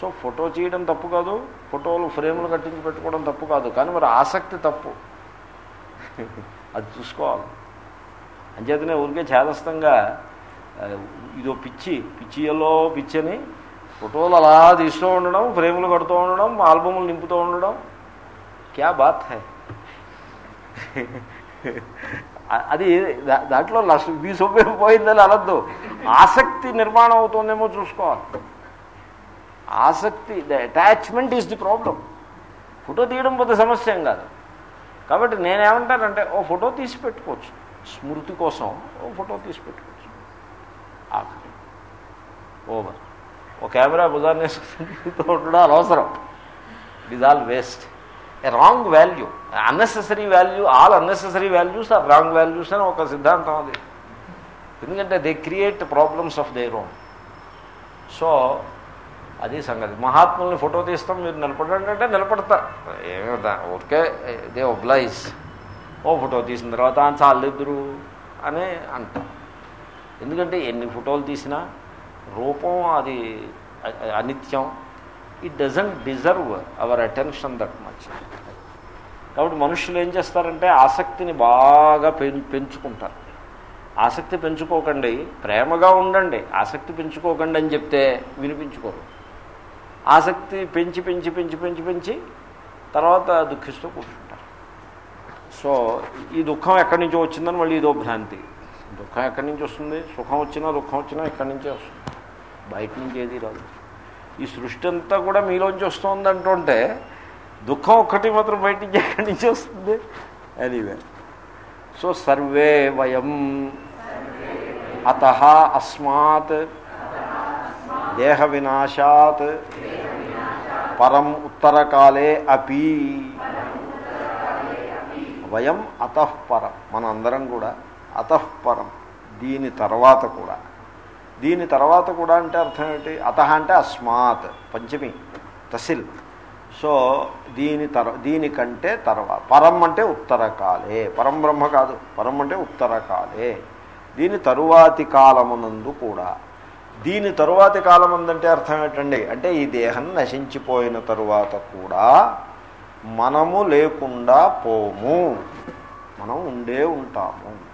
సో ఫోటో చేయడం తప్పు కాదు ఫోటోలు ఫ్రేములు కట్టించి పెట్టుకోవడం తప్పు కాదు. కానీ మరి ఆసక్తి తప్పు. అది చూసుకోవాలి. అంచేతనే ఊరికే చేదస్తంగా ఇదో పిచ్చి పిచ్చియలో పిచ్చని ఫోటోలు అలా తీస్తూ ఉండడం ఫ్రేములు కడుతూ ఉండడం ఆల్బములు నింపుతూ ఉండడం క్యా బాత్ హై అది దాంట్లో లక్ష వీసు ఉపయోగపోయిందని అనద్దు. ఆసక్తి నిర్మాణం అవుతుందేమో చూసుకోవాలి. ఆసక్తి the attachment is the problem photo తీయడం పెద్ద సమస్య ఏం కాదు. కాబట్టి నేనేమంటానంటే ఓ ఫోటో తీసి పెట్టుకోవచ్చు స్మృతి కోసం ఓ ఫోటో తీసి పెట్టుకోవచ్చు ఆఖరి. ఓవర్. ఓ కెమెరా బుధాన్ని ఉండడం అనవసరం. It is all waste a wrong value unnecessary value all unnecessary values are wrong values అని ఒక సిద్ధాంతం అది ఎందుకంటే they create problems of their own so అది సంగతి. మహాత్ముల్ని ఫోటో తీస్తాం మీరు నిలబడండి అంటే నిలబడతా ఏమో ఓకే దే ఒబ్లైజ్ ఓ ఫోటో తీసిన తర్వాత చాలిద్దరు అని అంటాం. ఎందుకంటే ఎన్ని ఫోటోలు తీసినా రూపం అది అనిత్యం. It doesn't deserve our attention that much కాబట్టి మనుషులు ఏం చేస్తారంటే ఆసక్తిని బాగా పెంచుకుంటారు. ఆసక్తి పెంచుకోకండి ప్రేమగా ఉండండి ఆసక్తి పెంచుకోకండి అని చెప్తే వినిపించుకోరు. ఆసక్తి పెంచి పెంచి పెంచి పెంచి పెంచి తర్వాత దుఃఖిస్తూ కూర్చుంటారు. సో ఈ దుఃఖం ఎక్కడి నుంచో వచ్చిందని మళ్ళీ ఇదో భ్రాంతి. దుఃఖం ఎక్కడి నుంచి వస్తుంది? సుఖం వచ్చినా దుఃఖం వచ్చినా ఎక్కడి నుంచే వస్తుంది? బయట నుంచి ఏది రాదు. ఈ సృష్టి అంతా కూడా మీలోంచి వస్తుంది అంటుంటే దుఃఖం ఒక్కటి మాత్రం బయట నుంచి ఎక్కడి నుంచి వస్తుంది? అనివే సో సర్వే వయం. అత అస్మాత్. దేహ వినాశాత్. పరం ఉత్తరకాలే అపి. వయం అతఃపరం మనందరం కూడా అతఃపరం దీని తర్వాత కూడా. దీని తర్వాత కూడా అంటే అర్థం ఏమిటి అత అంటే అస్మాత్ పంచమి తసిల్. సో దీని తర దీనికంటే తర్వాత పరం అంటే ఉత్తరకాలే. పరం బ్రహ్మ కాదు పరం అంటే ఉత్తరకాలే. దీని తరువాతి కాలమునందు కూడా. దీని తరువాతి కాలం ఉందంటే అర్థం ఏంటండి? అంటే ఈ దేహం నశించిపోయిన తరువాత కూడా మనము లేకుండా పోము. మనం ఉండే ఉంటాము.